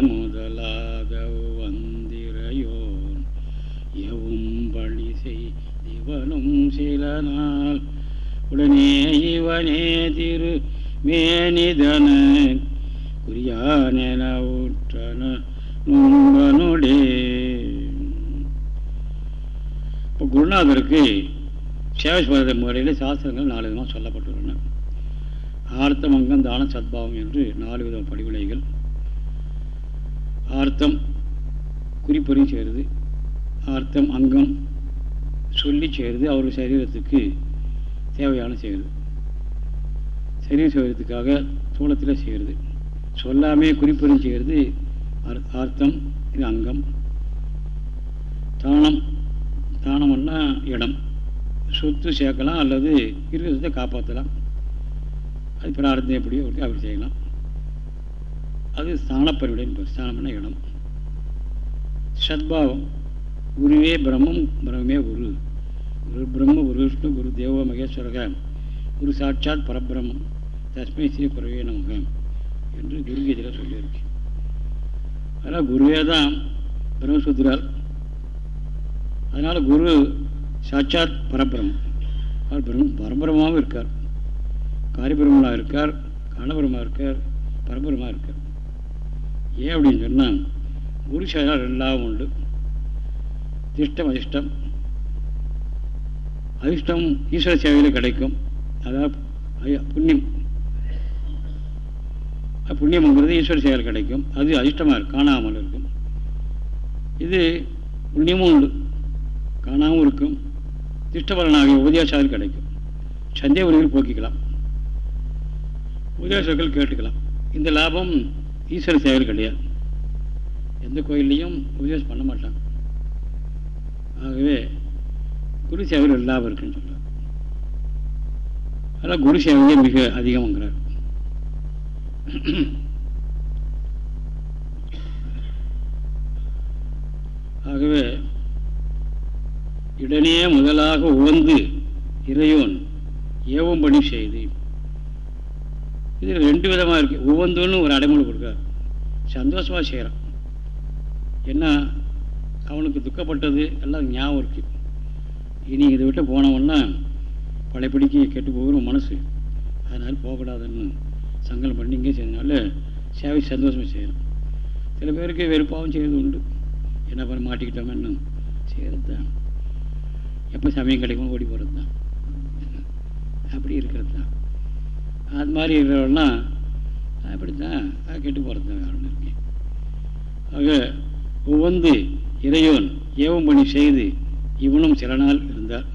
முதலாக வந்திரையோன் எவும் பணி செய்வனும் சில நாள் உடனே இவனே திரு மேனிதன குறியான உற்றன நுண்பனுடே இப்போ குருநாதருக்கு சேவை முறையில் சாஸ்திரங்கள் நாலு விதமாக சொல்லப்பட்டுள்ளன. ஆர்த்தமங்கம் தான சத்பாவம் என்று நாலு விதம் படிவிலைகள் ஆர்த்தம் குறிப்பறியும் செய்கிறது ஆர்த்தம் அங்கம் சொல்லி செய்கிறது அவருடைய சரீரத்துக்கு தேவையான செய்கிறது சரீர செய்வதற்காக தூளத்தில் செய்கிறது சொல்லாமே குறிப்பறியும் செய்கிறது ஆர்த்தம் இது அங்கம். தானம் தானம்னா இடம். சொத்து சேர்க்கலாம் அல்லது இருக்கிறத காப்பாற்றலாம். அது பிரார்த்தனை எப்படியோ அப்படி செய்யலாம். அது ஸ்தானப்பரிவிடன் ஸ்தானம்னா இடம். சத்பாவம் குருவே பிரம்மம் பிரம்மே குரு. குரு பிரம்ம குரு விஷ்ணு குரு தேவ மகேஸ்வரக. குரு சாட்சாத் பரபிரம்மம். தஸ்மை ஸ்ரீ குருவே நமக. என்று குருகீதையில் சொல்லியிருக்கேன் அதனால் குருவே தான் பிரம்மசூத்திரால். அதனால் குரு சாட்சாத் பரபரம். அவர் பிரம் பரபிரமாகவும் இருக்கார். காரிபிரமனாக இருக்கார் கணபுரமாக இருக்கார் பரபுரமாக இருக்கார். ஏன் அப்படின்னு சொன்னால் குரு சேரால் எல்லாம் உண்டு. திஷ்டம் அதிர்ஷ்டம் அதிர்ஷ்டம் ஈஸ்வர சேவையில் கிடைக்கும். அதாவது புண்ணியம். புண்ணியம்ங்கிறது ஈஸ்வர செயல் கிடைக்கும். அது அதிர்ஷ்டமாக இருக்கும் காணாமல் இருக்கும் இது புண்ணியமும் உண்டு. காணாமல் இருக்கும். திஷ்டபலனாகிய உபதேசாவில் கிடைக்கும். சந்தேகங்கள் போக்கிக்கலாம். உபதேசங்கள் கேட்டுக்கலாம். இந்த லாபம் ஈஸ்வர செயல் கிடையாது. எந்த கோயில்லையும் உபதேசம் பண்ண மாட்டாங்க. ஆகவே குரு சேவையில் லாபம் இருக்குன்னு சொல்கிறார் அதனால் குரு சேவையே மிக அதிகம்ங்கிறார். ஆகவே இடனே முதலாக உவந்து இறையோன் ஏவம் பணி செய்து இது ரெண்டு விதமாக இருக்கு. ஒவ்வொன்றுன்னு ஒரு அடைமொழி கொடுக்கார். சந்தோஷமாக செய்கிறான் என்ன அவனுக்கு துக்கப்பட்டது எல்லாம் ஞாபகம் இருக்கு. இனி இதை விட்டு போனவன்னா பழையபடிக்கு கெட்டு போகிற மனசு. அதனால் போகக்கூடாதுன்னு சங்கலம் பண்ணி இங்கே செய்யறதுனால சேவை சந்தோஷமாக செய்யணும். சில பேருக்கு வெறுப்பாகவும் செய்வது உண்டு. என்ன பண்ண மாட்டிக்கிட்டோம்னு செய்கிறது தான் எப்போ சமயம் கிடைக்கும் ஓடி போகிறது தான் அப்படி இருக்கிறது தான் அது மாதிரி இருக்கிறவங்கன்னா அப்படி தான் கெட்டு போகிறது தான் வேறு இருக்கேன் ஆக ஒவ்வொன்று இறையோன் ஏவம் பண்ணி செய்து இவனும் சில நாள் இருந்தார்.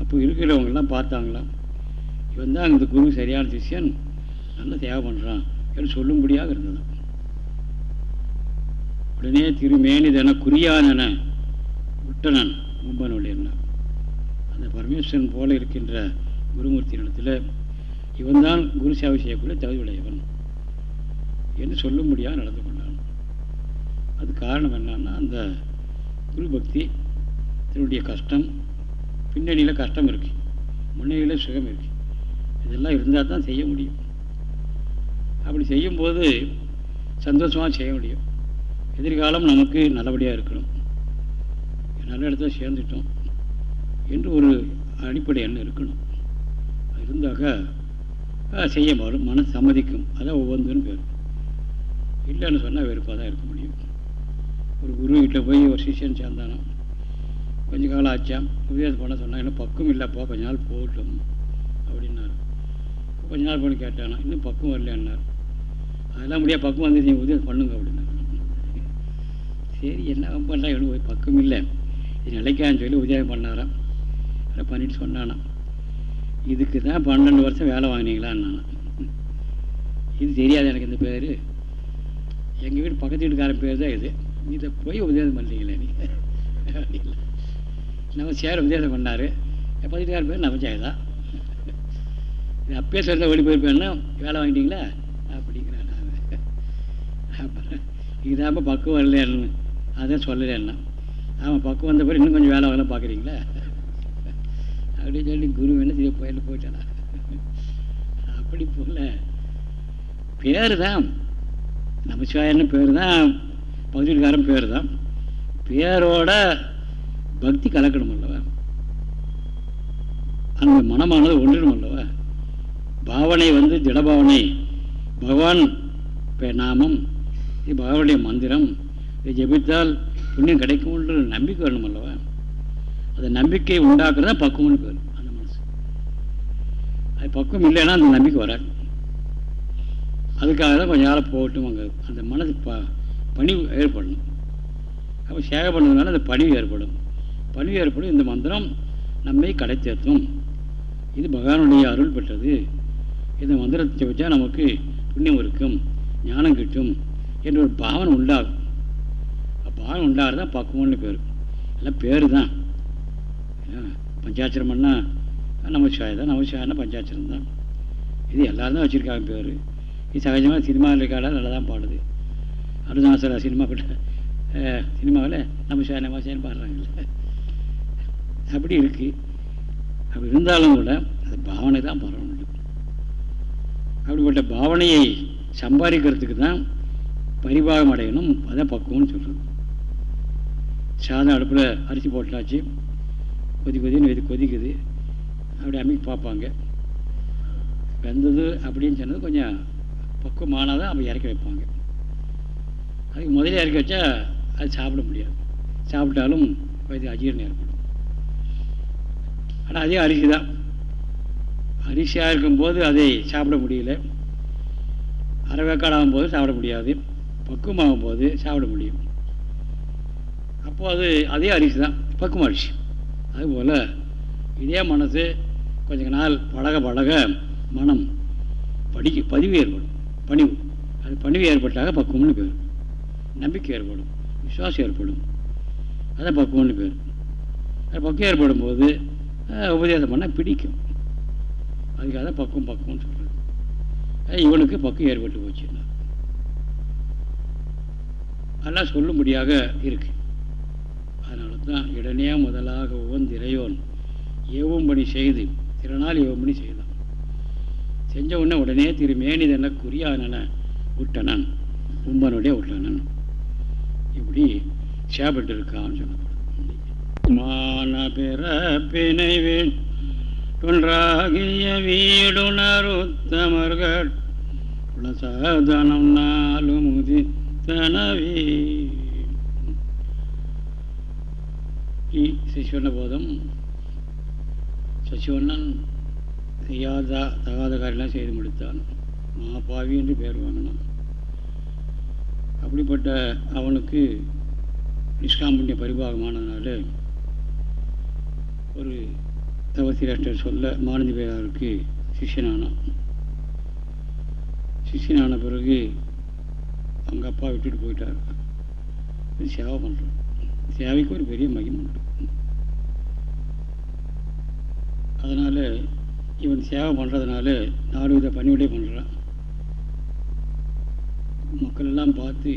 அப்போ இருக்கிறவங்கெல்லாம் பார்த்தாங்களாம். இவன் தான் இந்த குரு சரியான சிஷியன். நல்லா தேவை பண்ணுறான் என்று சொல்லும்படியாக இருந்தது. உடனே திருமேனிதன குறியானன விட்டனன் மும்பனுடைய அந்த பரமேஸ்வரன் போல இருக்கின்ற குருமூர்த்தி இடத்துல இவன் தான் குரு சேவை செய்யக்கூடிய தகுதியுடையவன் என்று சொல்லும்படியாக நடந்து கொண்டான். அது காரணம் என்னன்னா அந்த குரு பக்தி தன்னுடைய கஷ்டம் பின்னணியில் கஷ்டம் இருக்கு முன்னணியில் சுகம் இருக்கு. இதெல்லாம் இருந்தால் தான் செய்ய முடியும். அப்படி செய்யும்போது சந்தோஷமாக செய்ய முடியும். எதிர்காலம் நமக்கு நல்லபடியாக இருக்கணும். நல்ல இடத்துல சேர்ந்துட்டோம் என்று ஒரு அடிப்படை எண்ணம் இருக்கணும். அது இருந்தாக்க செய்ய வரும் மனசு சம்மதிக்கும். அதான் ஒவ்வொன்றுன்னு பேர். இல்லைன்னு சொன்னால் வெறுப்பாக தான் இருக்க முடியும். ஒரு குரு போய் ஒரு சிஷியன் சேர்ந்தானோ கொஞ்சம் காலம் ஆச்சான் உபதேசம் பண்ண சொன்னாங்க இன்னும் பக்கம் இல்லைப்பா கொஞ்ச நாள் போகட்டும் அப்படின்னாரு. கொஞ்ச நாள் போய் கேட்டானா இன்னும் பக்கம் வரலன்னார் அதெல்லாம் முடியாது பக்கம் வந்து நீங்கள் உதவி பண்ணுங்க அப்படின்னு. சரி என்ன பண்ணால் எவ்வளோ பக்கம் இல்லை. இது நிலைக்கான்னு சொல்லி உதவி பண்ணாராம். அதை பண்ணிட்டு சொன்னானா இதுக்கு தான் பன்னெண்டு வருஷம் வேலை வாங்கினீங்களான்னு இது தெரியாது எனக்கு இந்த பேர். எங்கள் வீட்டு பக்கத்து வீட்டுக்காரன் பேர் தான் இது. இதை போய் உபதேசம் பண்ணுறீங்களே நீங்கள் நம்ம சேர உபதேசம் பண்ணார். பக்கத்து வீட்டுக்காரன் பேர் நம்ம தான் இது அப்பயே சொல்ல ஓடி போயிருப்பேன்னா வேலை வாங்கிட்டீங்களா? அப்புறம் பக்குவம் இல்லைன்னு அதான் சொல்லலைன்னா ஆமாம் பக்குவம் வந்த பிறகு இன்னும் கொஞ்சம் வேலை வேலை பார்க்குறீங்களா? அப்படின்னு சொல்லி குரு என்ன செய்ய போயிட்டு போயிட்டானா? அப்படி போல பேர் தான் நமச்சிவாயன்னு பேர் தான் பகுதிக்காரன் பேர் தான் பேரோட பக்தி கலக்கணும் அல்லவா? அந்த மனமானது ஒன்றிடும் அல்லவா? பாவனை வந்து திடபாவனை. பகவான் நாமம். இது பகவானுடைய மந்திரம். இதை ஜபித்தால் புண்ணியம் கிடைக்கும்ன்ற நம்பிக்கை வரணும் அல்லவா? அந்த நம்பிக்கையை உண்டாக்குறதா பக்குவம்னு பேர் அந்த மனசு. அது பக்குவம் இல்லைன்னா அந்த நம்பிக்கை வராது. அதுக்காக தான் கொஞ்சம் நாள் போகட்டும் அங்கே. அந்த மனசு ப பணிவு ஏற்படணும். அப்போ சேவை பண்ணதுனால அந்த பணிவு ஏற்படும். பணிவு ஏற்படும். இந்த மந்திரம் நம்மை கடை தேர்த்தும் இது பகவானுடைய அருள் பெற்றது. இந்த மந்திரத்தை வச்சா நமக்கு புண்ணியம் இருக்கும் ஞானம் கிட்டும். என்ற ஒரு பாவனை உண்டாகும். பாவனை உண்டாகிறது தான் பக்குவம்னு பேர். எல்லாம் பேர் தான் பஞ்சாட்சரம் பண்ணால் நமச்சிவாய தான் நமச்சிவாயனா பஞ்சாட்சரம் தான். இது எல்லாரும் தான் வச்சுருக்காங்க பேர். இது சகஜமாக சினிமா இருக்காடா நல்லா தான் பாடுது. அருணாசல சினிமா கிட்ட சினிமாவில் நமச்சிவாய நமச்சிவாயன்னு பாடுறாங்கல்ல. அப்படி இருக்குது அப்படி இருந்தாலும் கூட அது பாவனை தான் பரவணும். அப்படிப்பட்ட பாவனையை சம்பாதிக்கிறதுக்கு தான் பரிபாகம் அடையணும் அதான் பக்குவம்னு சொல்கிறது சாதம் அடுப்பில் அரிசி போட்டாச்சு. கொதி கொதின்னு இது கொதிக்குது. அப்படி அமைக்க பார்ப்பாங்க. வெந்தது அப்படின்னு சொன்னது கொஞ்சம் பக்குவமானால் தான் அவங்க இறக்கி வைப்பாங்க. அதுக்கு முதல்ல இறக்கி வச்சா அது சாப்பிட முடியாது. சாப்பிட்டாலும் வயது அஜீரணம் ஏற்படும். ஆனால் அதே அரிசி தான். அரிசியாக இருக்கும்போது அதை சாப்பிட முடியல. அரைவேக்காடாகும் போது சாப்பிட முடியாது. பக்குவமாகும் போது சாப்பிட முடியும். அப்போது அது அதே அரிசி தான் பக்குவம் அரிசி. அதுபோல் இதே மனசு கொஞ்ச நாள் பழக பழக மனம் படிக்க பதிவு ஏற்படும் பணிவு. அது பணிவு ஏற்பட்டாக பக்குவம்னு பேர். நம்பிக்கை ஏற்படும் விசுவாசம் ஏற்படும். அதான் பக்குவம்னு பேர். அது பக்குவம் ஏற்படும் போது உபதேசம் பண்ணால் பிடிக்கும். அதுக்காக தான் பக்குவம் பக்குவம்னு சொல்கிறது இவனுக்கு பக்குவம் ஏற்பட்டு போச்சுன்னா அதெல்லாம் சொல்லும்படியாக இருக்கு. அதனால தான் இடனே முதலாக உவந்திரையோன் ஏவும் பணி செய்து திறனால் ஏவும் பணி செய்தான். செஞ்ச உடனே உடனே திரு மேனிதன குறியானன விட்டனன் கும்பனுடைய விட்டனன் இப்படி சேபட்டு இருக்கான்னு சொல்லப்படும். மான பிறப்பினை ஒன்றாகிய வீடுணருத்தமர்கள். குலசாதனம் நாலு முதித்தனவே சிசுவன போதம் சசிவண்ணன் செய்யாத தகாத காரியெல்லாம் செய்து முடித்தான். மாபாவி என்று பேர் வாங்கினான். அப்படிப்பட்ட அவனுக்கு நிஷ்காம்புண்ணிய பரிபாகமானதுனால ஒரு தவசிரேஷ்டர் சொல்ல மானந்தி பேராருக்கு சிஷியனானான். சிஷியனான பிறகு அவங்க அப்பா விட்டுட்டு போயிட்டார். சேவை பண்ணுறோம் சேவைக்கு ஒரு பெரிய மகிமை உண்டு. அதனால் இவன் சேவை பண்ணுறதுனால நாலு வித பணிவிடை பண்ணுறான் மக்கள் எல்லாம் பார்த்து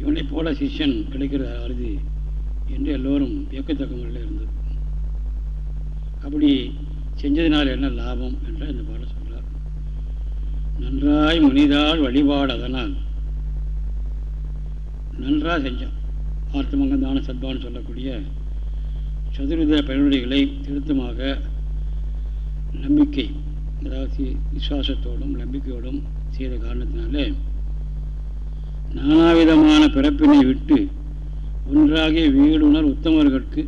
இவனை போல சிஷ்யன் கிடைக்கிற அறுதி என்று எல்லோரும் வியக்கத்தக்க முறையில் இருந்தது. அப்படி செஞ்சதினால் என்ன லாபம் என்ற இந்த பாடம் சொல்கிறார் நன்றாய் முனிதால் வழிபாடு அதனால் நன்றாக செஞ்சான் ஆர்த்தமங்க தான சத்பான்னு சொல்லக்கூடிய சதுர்வித பயனுடைகளை திருத்தமாக நம்பிக்கை அதாவது விசுவாசத்தோடும் நம்பிக்கையோடும் செய்த காரணத்தினாலே நானாவிதமான பிறப்பினை விட்டு ஒன்றாகிய வீடுணர் உத்தமர்களுக்கு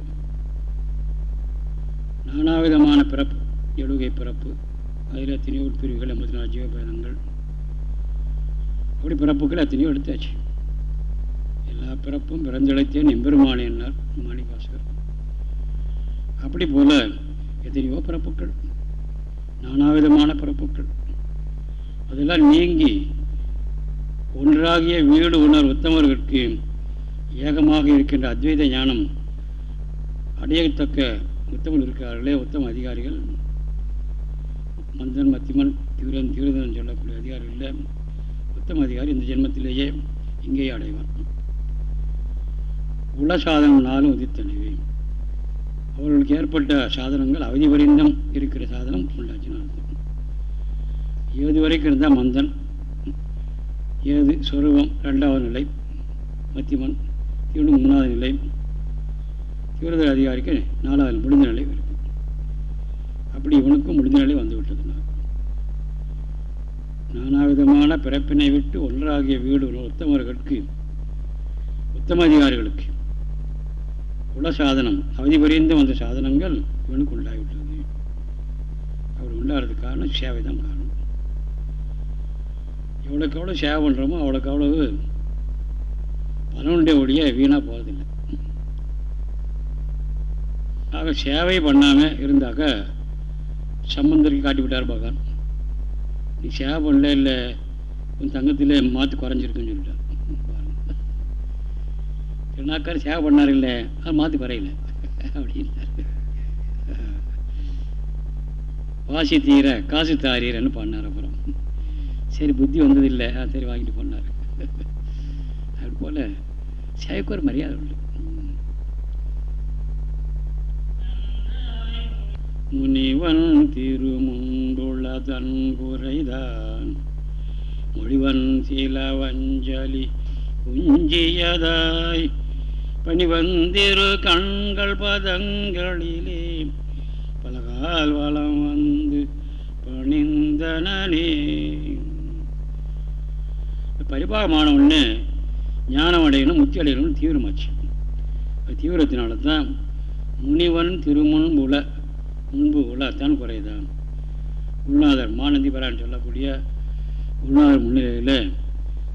நானாவிதமான பிறப்பு எழுகை பிறப்பு அதில் எத்தனையோ உட்பிரிவுகள் எண்பத்தி நாலு ஜீவபேதங்கள் அப்படி பிறப்புகள் எத்தனையோ எடுத்தாச்சு. எல்லா பிறப்பும் பிறந்தெடுத்தேன் எம்பெருமானேன்னார் மாணிகாசகர் அப்படி போல எத்தனையோ பிறப்புகள் நானாவிதமான பிறப்புகள் அதெல்லாம் நீங்கி ஒன்றாகிய வீடு உணர் உத்தமர்களுக்கு ஏகமாக இருக்கின்ற அத்வைத ஞானம் அடையத்தக்க உத்தமன் இருக்கிறார்களே உத்தம அதிகாரிகள். மந்தன் மத்திமன் தீவிரன் தீவிரதன் சொல்லக்கூடிய அதிகாரிகளில் உத்தம அதிகாரி இந்த ஜென்மத்திலேயே இங்கேயே அடைவார் உள்ள சாதனம் உதித்தனவே. அவர்களுக்கு ஏற்பட்ட சாதனங்கள் அவதி வரிந்தம் இருக்கிற சாதனம் உள்ளாச்சுன்னு அர்த்தம் ஏது வரைக்கும் இருந்தால் மந்தன் ஏது சொருவம் ரெண்டாவது நிலை மத்தியமன் தீவிரம் மூணாவது நிலை தீவிரதல் அதிகாரிக்கு நாலாவது முடிந்த நிலை இருக்கு. அப்படி இவனுக்கும் முடிந்த நிலை வந்துவிட்டதுனார் நானாவிதமான பிறப்பினை விட்டு ஒன்றாகிய வீடு உத்தமர்களுக்கு உத்தம அதிகாரிகளுக்கு. உள்ள சாதனம். அவதி புரிந்து வந்த சாதனங்கள் இவனுக்கு உண்டாகிவிட்டது அப்படி உண்டாகிறதுக்கு காரணம் சேவை தான் காரணம். எவ்வளோக்கு எவ்வளோ சேவை பண்ணுறோமோ அவ்வளோக்கு அவ்வளவு பலனுடைய ஒழிய வீணாக போகிறதில்லை ஆக சேவை பண்ணாமல் இருந்தாக்க சம்பந்தருக்கு காட்டி விட்டார் பகவான். நீ சேவை பண்ணல இல்லை உன் தங்கத்தில் மாற்று குறைஞ்சிருக்குன்னு சொல்லிட்டார். திருநாக்கார் சேவை பண்ணார் இல்லை அது மாற்றி பறையில அப்படின்னார் வாசி தீர காசு தாரீரன்னு பண்ணார் அப்புறம். சரி புத்தி வந்ததில்லை. சரி வாங்கிட்டு போனார். அது போல் சேவைக்கு ஒரு மரியாதை உண்டு. முனிவன் திருமுண்டுள்ள தன் குறைதான் மொழிவன் சில வஞ்சலி குஞ்சியதாய் பணிவந்திரு கண்கள் பதங்களிலே. பலகால் வளம் வந்து பணிந்தனே பரிபாகமானவொன்னு ஞானம் அடையணும் முத்தி அடையணும்னு தீவிரமாச்சு. தீவிரத்தினால தான் முனிவன் திருமுன் உல முன்பு உலத்தான் குறைதான். உள்நாதர் மானந்தி பரான்னு சொல்லக்கூடிய உள்நாதர் முன்னிலையில்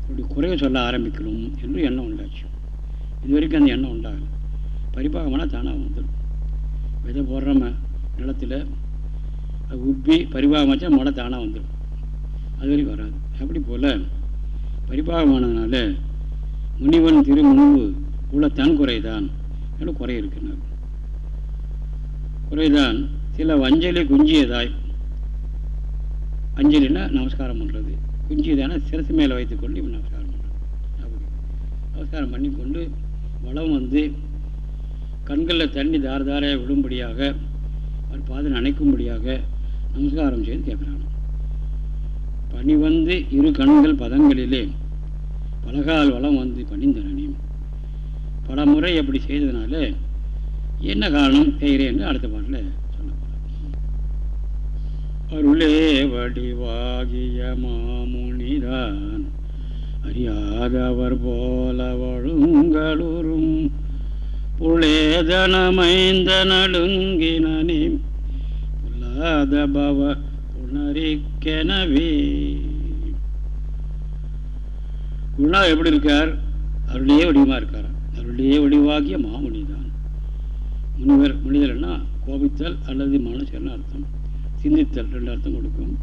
இப்படி குறைய சொல்ல ஆரம்பிக்கணும் என்று எண்ணம் உண்டாச்சு. இது வரைக்கும் அந்த எண்ணம் உண்டாகலை. பரிபாகமான தானாக வந்துடும். விதை போடுறோம் நிலத்தில் அது உப்பி பரிபாகமாச்சா மழை தானாக வந்துடும். அது வரைக்கும் வராது. அப்படி போல் பரிபாகமானதுனால முனிவன் திரு முன்பு உள்ள தன் குறைதான். என்று குறை இருக்கிறார் குறைதான். சில வஞ்சலி குஞ்சியதாய் அஞ்சலின்னா நமஸ்காரம் பண்ணுறது குஞ்சியதான சிரசு மேலே வைத்துக்கொண்டு இவன் நமஸ்காரம் பண்ணுறது அப்படி. நமஸ்காரம் பண்ணி கொண்டு வளம் வந்து கண்களில் தண்ணி தார தாரையாக விடும்படியாக அவர் பாதை நினைக்கும்படியாக நமஸ்காரம் செய்து கேட்குறாங்க பனி வந்து இரு கண்கள் பதங்களிலே பலகால் வளம் வந்து பணிந்தனையும் பல முறை அப்படி செய்ததுனால என்ன காரணம் செய்கிறேன்னு அடுத்த பாட்டில் சொல்ல அருளே வடிவாகிய மாமுனிதான். அறியாதவர் போல வழுங்களுறும் புலேதனமைந்த நடுங்கினே உள்ளாத பவ உணரிக்கெனவே குணா எப்படி இருக்கார்? அருளையே வடிவமாக இருக்கார்? அருளையே வடிவாகிய மாமுனிதான் முனிவர் முனிதல்னா கோபித்தல் அல்லது மனசர்னு அர்த்தம்? சிந்தித்தல் ரெண்டு அர்த்தம் கொடுக்கும்.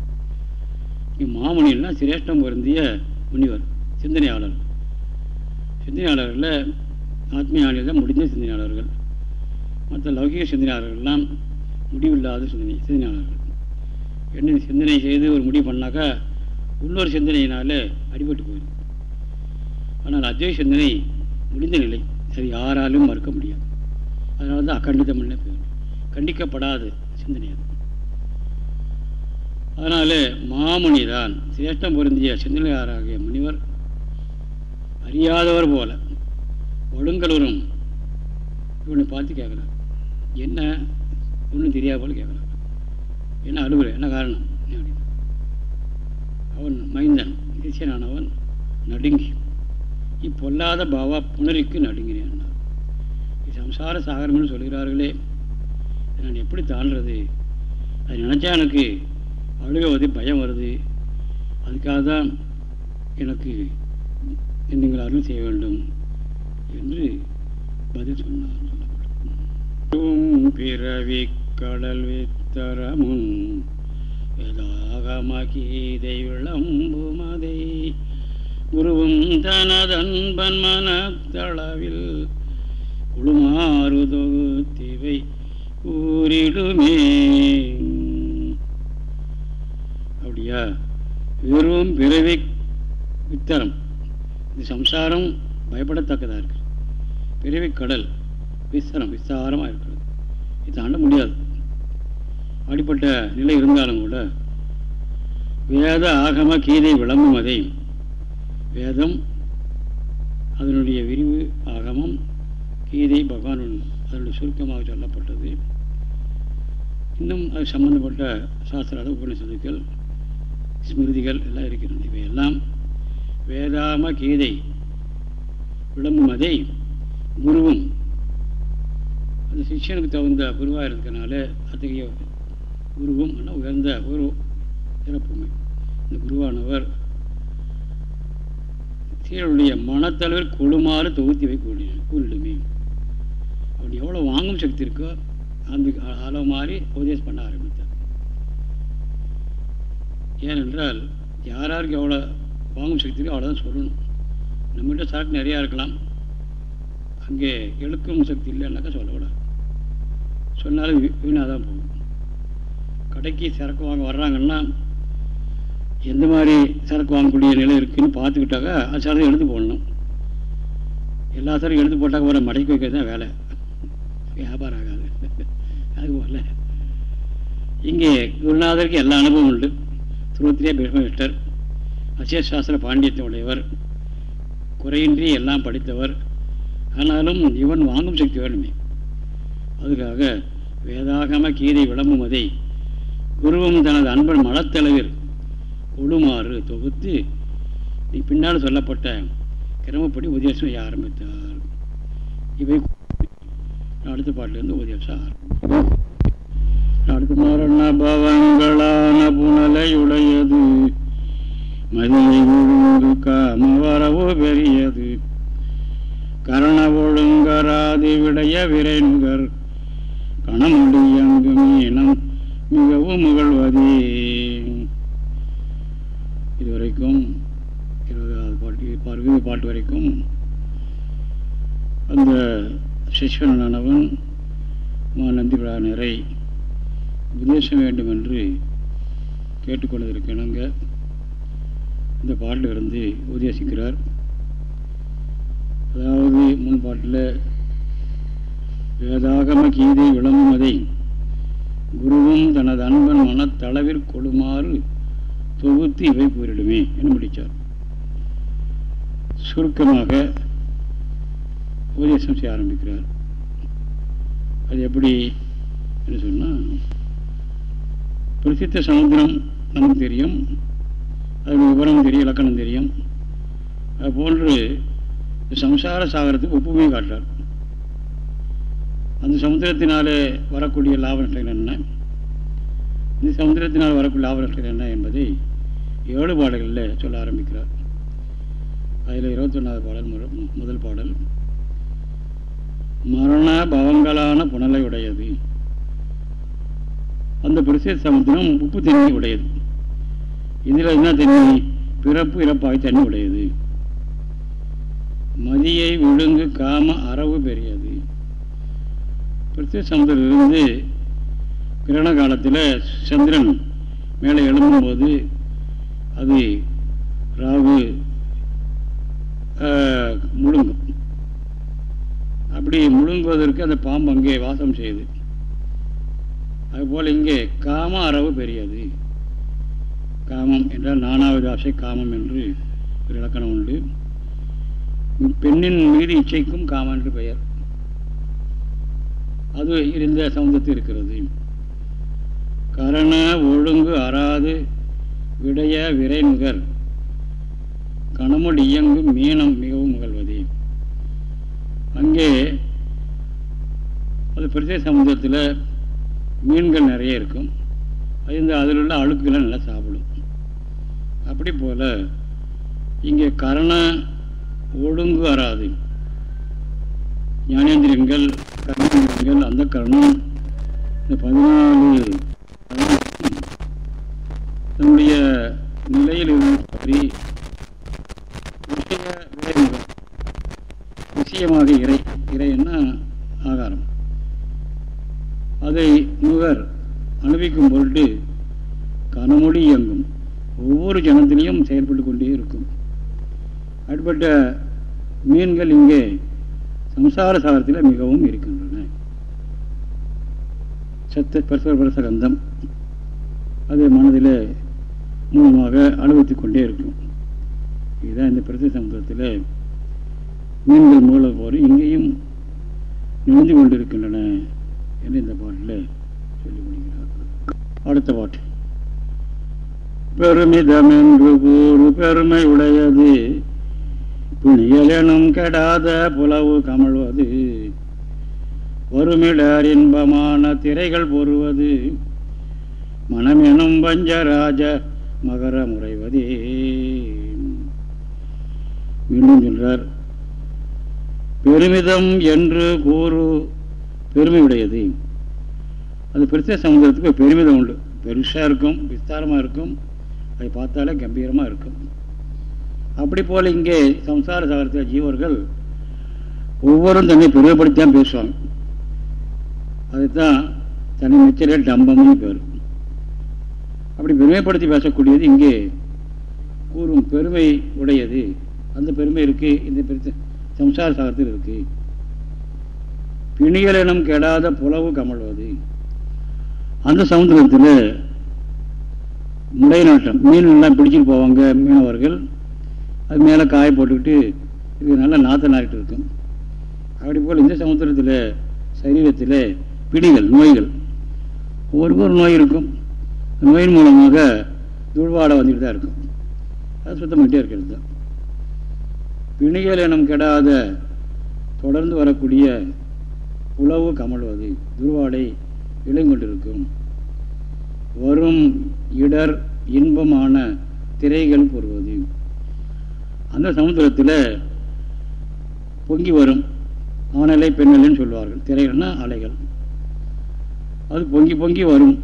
மாமுனின்னா சிரேஷ்டம் பொருந்திய முனிவர். சிந்தனையாளர். சிந்தனையாளர்களில் ஆத்மீயாளர்கள் தான் முடிந்த சிந்தனையாளர்கள். மற்ற லௌகிக சிந்தனையாளர்கள்லாம் முடிவில்லாத சிந்தனை சிந்தனையாளர்கள். என்ன சிந்தனை செய்து ஒரு முடிவு பண்ணாக்கா உள்ளொரு சிந்தனையினால் அடிபட்டு போயிடும். ஆனால் அத்வை சிந்தனை முடிந்த நிலை. அது யாராலும் மறுக்க முடியாது. அதனால தான் அக்கண்டிதம்னே பேர்? கண்டிக்கப்படாத சிந்தனை அது. அதனால் மாமுனி தான் சிரேஷ்டம் பொருந்திய சிந்தனையாராகிய முனிவர் அறியாதவர் போல. ஒழுங்கலூரும். இவனை பார்த்து கேட்குறார் என்ன? ஒன்றும் தெரியாத போல கேட்குறார் என்ன அழுகுற? என்ன காரணம்? அப்படின்னு. அவன் மைந்தன் இசையனானவன் நடுங்கி. இப்பொல்லாத பாவா புனரிக்கு நடுங்கினேன் சம்சார சாகரம்னு சொல்கிறார்களே நான் எப்படி தாழ்றது? அது நினச்சா எனக்கு அழுக வருது பயம் வருது. அதுக்காக தான் எனக்கு நீங்கள் அருள் செய்ய வேண்டும் என்று பதில் சொன்னார். சொல்லப்படும் பிறவி கடல் வித்தரமுன் வேதாகமகீதை விளம்புமதை குருவும் தனதன்பன் மனத்தளவில் குழுமாறு தொகுத்திவை கூறிடுமே. அப்படியா? வெறும் பிறவி வித்தரம். இது சம்சாரம் பயப்படத்தக்கதாக இருக்கு. பிறவி கடல் விஸ்தரம் விஸ்தாரமாக இருக்கிறது. இது தாண்ட முடியாது. அப்படிப்பட்ட நிலை இருந்தாலும் கூட வேத ஆகம கீதை விளம்பும் அதை வேதம் அதனுடைய விரிவு ஆகமம் கீதை பகவான் அதனுடைய சுருக்கமாக சொல்லப்பட்டது. இன்னும் அது சம்பந்தப்பட்ட சாஸ்திராத உபநிஷத்துக்கள் ஸ்மிருதிகள் எல்லாம் இருக்கிறது இவையெல்லாம் வேதாம கீதை விளம்பும் அதை குருவும். அந்த சிஷ்யனுக்கு தகுந்த குருவாக இருக்கிறதுனால அத்தகைய குருவும் உயர்ந்த ஒரு சிறப்புமை. இந்த குருவானவர் சீரனுடைய மனத்தளவில் கொழுமாறு தொகுத்தி வை கூறிடுமே. அப்படி எவ்வளோ வாங்கும் சக்தி இருக்கோ அந்த அளவு மாதிரி உபதேசம் பண்ண ஆரம்பித்தார். ஏனென்றால் யார் யாருக்கு எவ்வளோ வாங்கும் சக்தி அவ்வளோ அவ்வளோதான் சொல்லணும். நம்மகிட்ட சரக்கு நிறையா இருக்கலாம். அங்கே எழுக்கும் சக்தி இல்லைன்னாக்கா சொல்லக்கூடாது. சொன்னாலும் வீ- வீணாக தான் போகும். கடைக்கு சரக்கு வாங்க வர்றாங்கன்னா எந்த மாதிரி சரக்கு வாங்கக்கூடிய நிலை இருக்குதுன்னு பார்த்துக்கிட்டாக்கா அது சரக்கு எடுத்து போடணும். எல்லா சரக்கும் எடுத்து போட்டாக்க வர மடக்கி வைக்கிறது தான் வேலை. வியாபாரம் ஆகாது. அதுபோல் இங்கே குருநாதருக்கு எல்லா அனுபவம் உண்டு. திருவத்திரியா பிரம்மனிஷ்டர் அசேஷாஸ்திர பாண்டியத்தை உடையவர் குறையின்றி எல்லாம் படித்தவர். ஆனாலும் இவன் வாங்கும் சக்தி வேணுமே. அதுக்காக வேதாகம கீதை விளம்புவதை குருவும் தனது அன்பன் மலத்தளவில் கொழுமாறு தொகுத்து நீ பின்னால் சொல்லப்பட்ட கிரமப்படி உபதேசம் செய்ய ஆரம்பித்தார். இவை அடுத்த பாட்டிலிருந்து உபதேசம் ஆரம்பித்தார் அடுத்த மரண பவங்களான புனலையுடையது. மதியை ஒழுங்கு காம வரவோ பெரியது கரண ஒழுங்கராது விடைய விரைநுகர் கணமுடியங்கு மீனம் மிகவும் முகழ்வதே. இதுவரைக்கும் இருபதாவது பாட்டு பார்வை பாட்டு வரைக்கும் அந்த சிஷ்வனானவன் மா நந்திபிரானரை உபதேசம் வேண்டும் என்று கேட்டுக்கொண்டதற்கிணங்க இந்த பாட்டிலிருந்து உபதேசிக்கிறார். அதாவது முன் பாட்டில் வேதாகம கீதை விளங்குவதை குருவும் தனது அன்பன் மனத்தளவில் கொடுமாறு தொகுத்து இவை கூறிடுமே என்று முடித்தார். சுருக்கமாக உபதேசம் செய்ய ஆரம்பிக்கிறார். அது எப்படி என்று சொன்னால் பிரசித்த சமுத்திரம் நமக்கு தெரியும். அதனுடைய விவரம் தெரியும் இலக்கணம் தெரியும். அது போன்று சம்சார சாகரத்துக்கு ஒப்புமை காட்டுறார். அந்த சமுத்திரத்தினாலே வரக்கூடிய லாப நஷ்டங்கள் என்ன? இந்த சமுத்திரத்தினால் வரக்கூடிய லாப நஷ்டங்கள் என்ன என்பதை ஏழு பாடல்களில் சொல்ல ஆரம்பிக்கிறார். அதில் இருபத்தொன்னாவது பாடல் முதல் பாடல். மரண பவங்களான புனலை உடையது. அந்த பிரசித்த சமுத்திரம் உப்பு தண்ணி உடையது. இதில் என்ன தண்ணி பிறப்பு இறப்பாக தண்ணி உடையது மதியை விழுங்கு காம அறவு பெரியது. பிரத்ய சமுதிரத்திலிருந்து கிரண காலத்தில் சந்திரன் மேலே எழும்பும்போது அது ராகு முழுங்கும். அப்படி முழுங்குவதற்கு அந்த பாம்பு அங்கே வாசம் செய்யுது. அதுபோல் இங்கே காம அறவு பெரியது. காமம் என்றால் நானாவது ஆசை காமம் என்று ஒரு இலக்கணம் உண்டு. பெண்ணின் மீது இச்சைக்கும் காமம் என்று பெயர். அது இருந்த சமுதத்தில் இருக்கிறது. கரண ஒழுங்கு அறாது விடைய விரைநுகர் கணமுள் இயங்கும் மீனம் மிகவும் முகழ்வது. அங்கே அது பிரதேச சமுதிரத்தில் மீன்கள் நிறைய இருக்கும். அது இந்த அதில் உள்ள அழுக்குகளை நல்லா சாப்பிடும். அப்படி போல் இங்கே கரண ஒழுங்கு வராது ஞானேந்திரியங்கள் கர்மேந்திரியங்கள் அந்த கரணம் இந்த பதினாலு தன்னுடைய நிலையில் இருந்து விஷய விளைவுகள் விஷயமாக இறை இறைன்னா ஆகாரம். அதை நுகர் அனுபவிக்கும் பொருட்டு கனமொழி இயங்கும். ஒவ்வொரு ஜனத்திலையும் செயல்பட்டு கொண்டே இருக்கும். அப்படிப்பட்ட மீன்கள் இங்கே சம்சார சாரத்தில் மிகவும் இருக்கின்றன. சத்த பரஸ்பர பரச கந்தம் அது மனதில் மூலமாக அனுபவித்து கொண்டே இருக்கும். இதுதான் இந்த பிரதி சமுதாயத்தில் மீன்கள் மூல போர் இங்கேயும் நினைந்து கொண்டிருக்கின்றன என்று இந்த பாட்டில் சொல்லி முடிகிறார் அடுத்த பாட்டு. பெருமிதமென்று கூறு பெருமை உடையது புனியலெனும் கெடாத புலவு கமழ்வது. ஒருமிடர் இன்பமான திரைகள் பொறுவது. மனமெனும் பஞ்சராஜ மகர முறைவதே. மீண்டும் சொல்றார் பெருமிதம் என்று கூறு பெருமை உடையது அது பெருச சமுதிரத்துக்கு பெருமிதம் உண்டு. பெருசாக இருக்கும் விஸ்தாரமாக இருக்கும். அதை பார்த்தாலே கம்பீரமாக இருக்கும். அப்படி போல் இங்கே சம்சார சாகரத்தில் ஜீவர்கள் ஒவ்வொரும் தன்னை பெருமைப்படுத்தி தான் பேசுவாங்க. அதுதான் தன்னை மிச்சர டம்பம்னு பேர். அப்படி பெருமைப்படுத்தி பேசக்கூடியது இங்கே கூறும் பெருமை உடையது. அந்த பெருமை இருக்கு இந்த சம்சார சாகரத்தில் இருக்கு. பிணியலினம் கெடாத புலவு கமழ்வது. அந்த சமுதிரத்தில் முடை நாட்டம் மீன் பிடிச்சிட்டு போவாங்க மீனவர்கள். அது மேலே காய போட்டுக்கிட்டு இது நல்லா நாற்ற ஆகிட்டு இருக்கும். அப்படி போல் இந்த சமுத்திரத்தில் சரீரத்தில் பிடிகள் நோய்கள். ஒவ்வொரு நோய் இருக்கும். நோயின் மூலமாக துழ்வாடை வந்துட்டு தான் இருக்கும். அது சுத்தம் பண்ணிட்டே இருக்கிறது தான். பிணிகள் எனும் கெடாத தொடர்ந்து வரக்கூடிய உழவு கமழ்வது துர்வாடை இளைங்கொண்டிருக்கும். வரும் இடர் இன்பமான திரைகள் பொறுவது அந்த சமுத்திரத்தில் பொங்கி வரும் ஆணலை பெண்ணலைன்னு சொல்லுவார்கள் திரைகள்னா அலைகள். அது பொங்கி பொங்கி வரும்.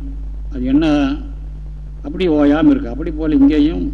அது என்ன? அப்படி ஓயாமல் இருக்குது அப்படி போல் இங்கேயும்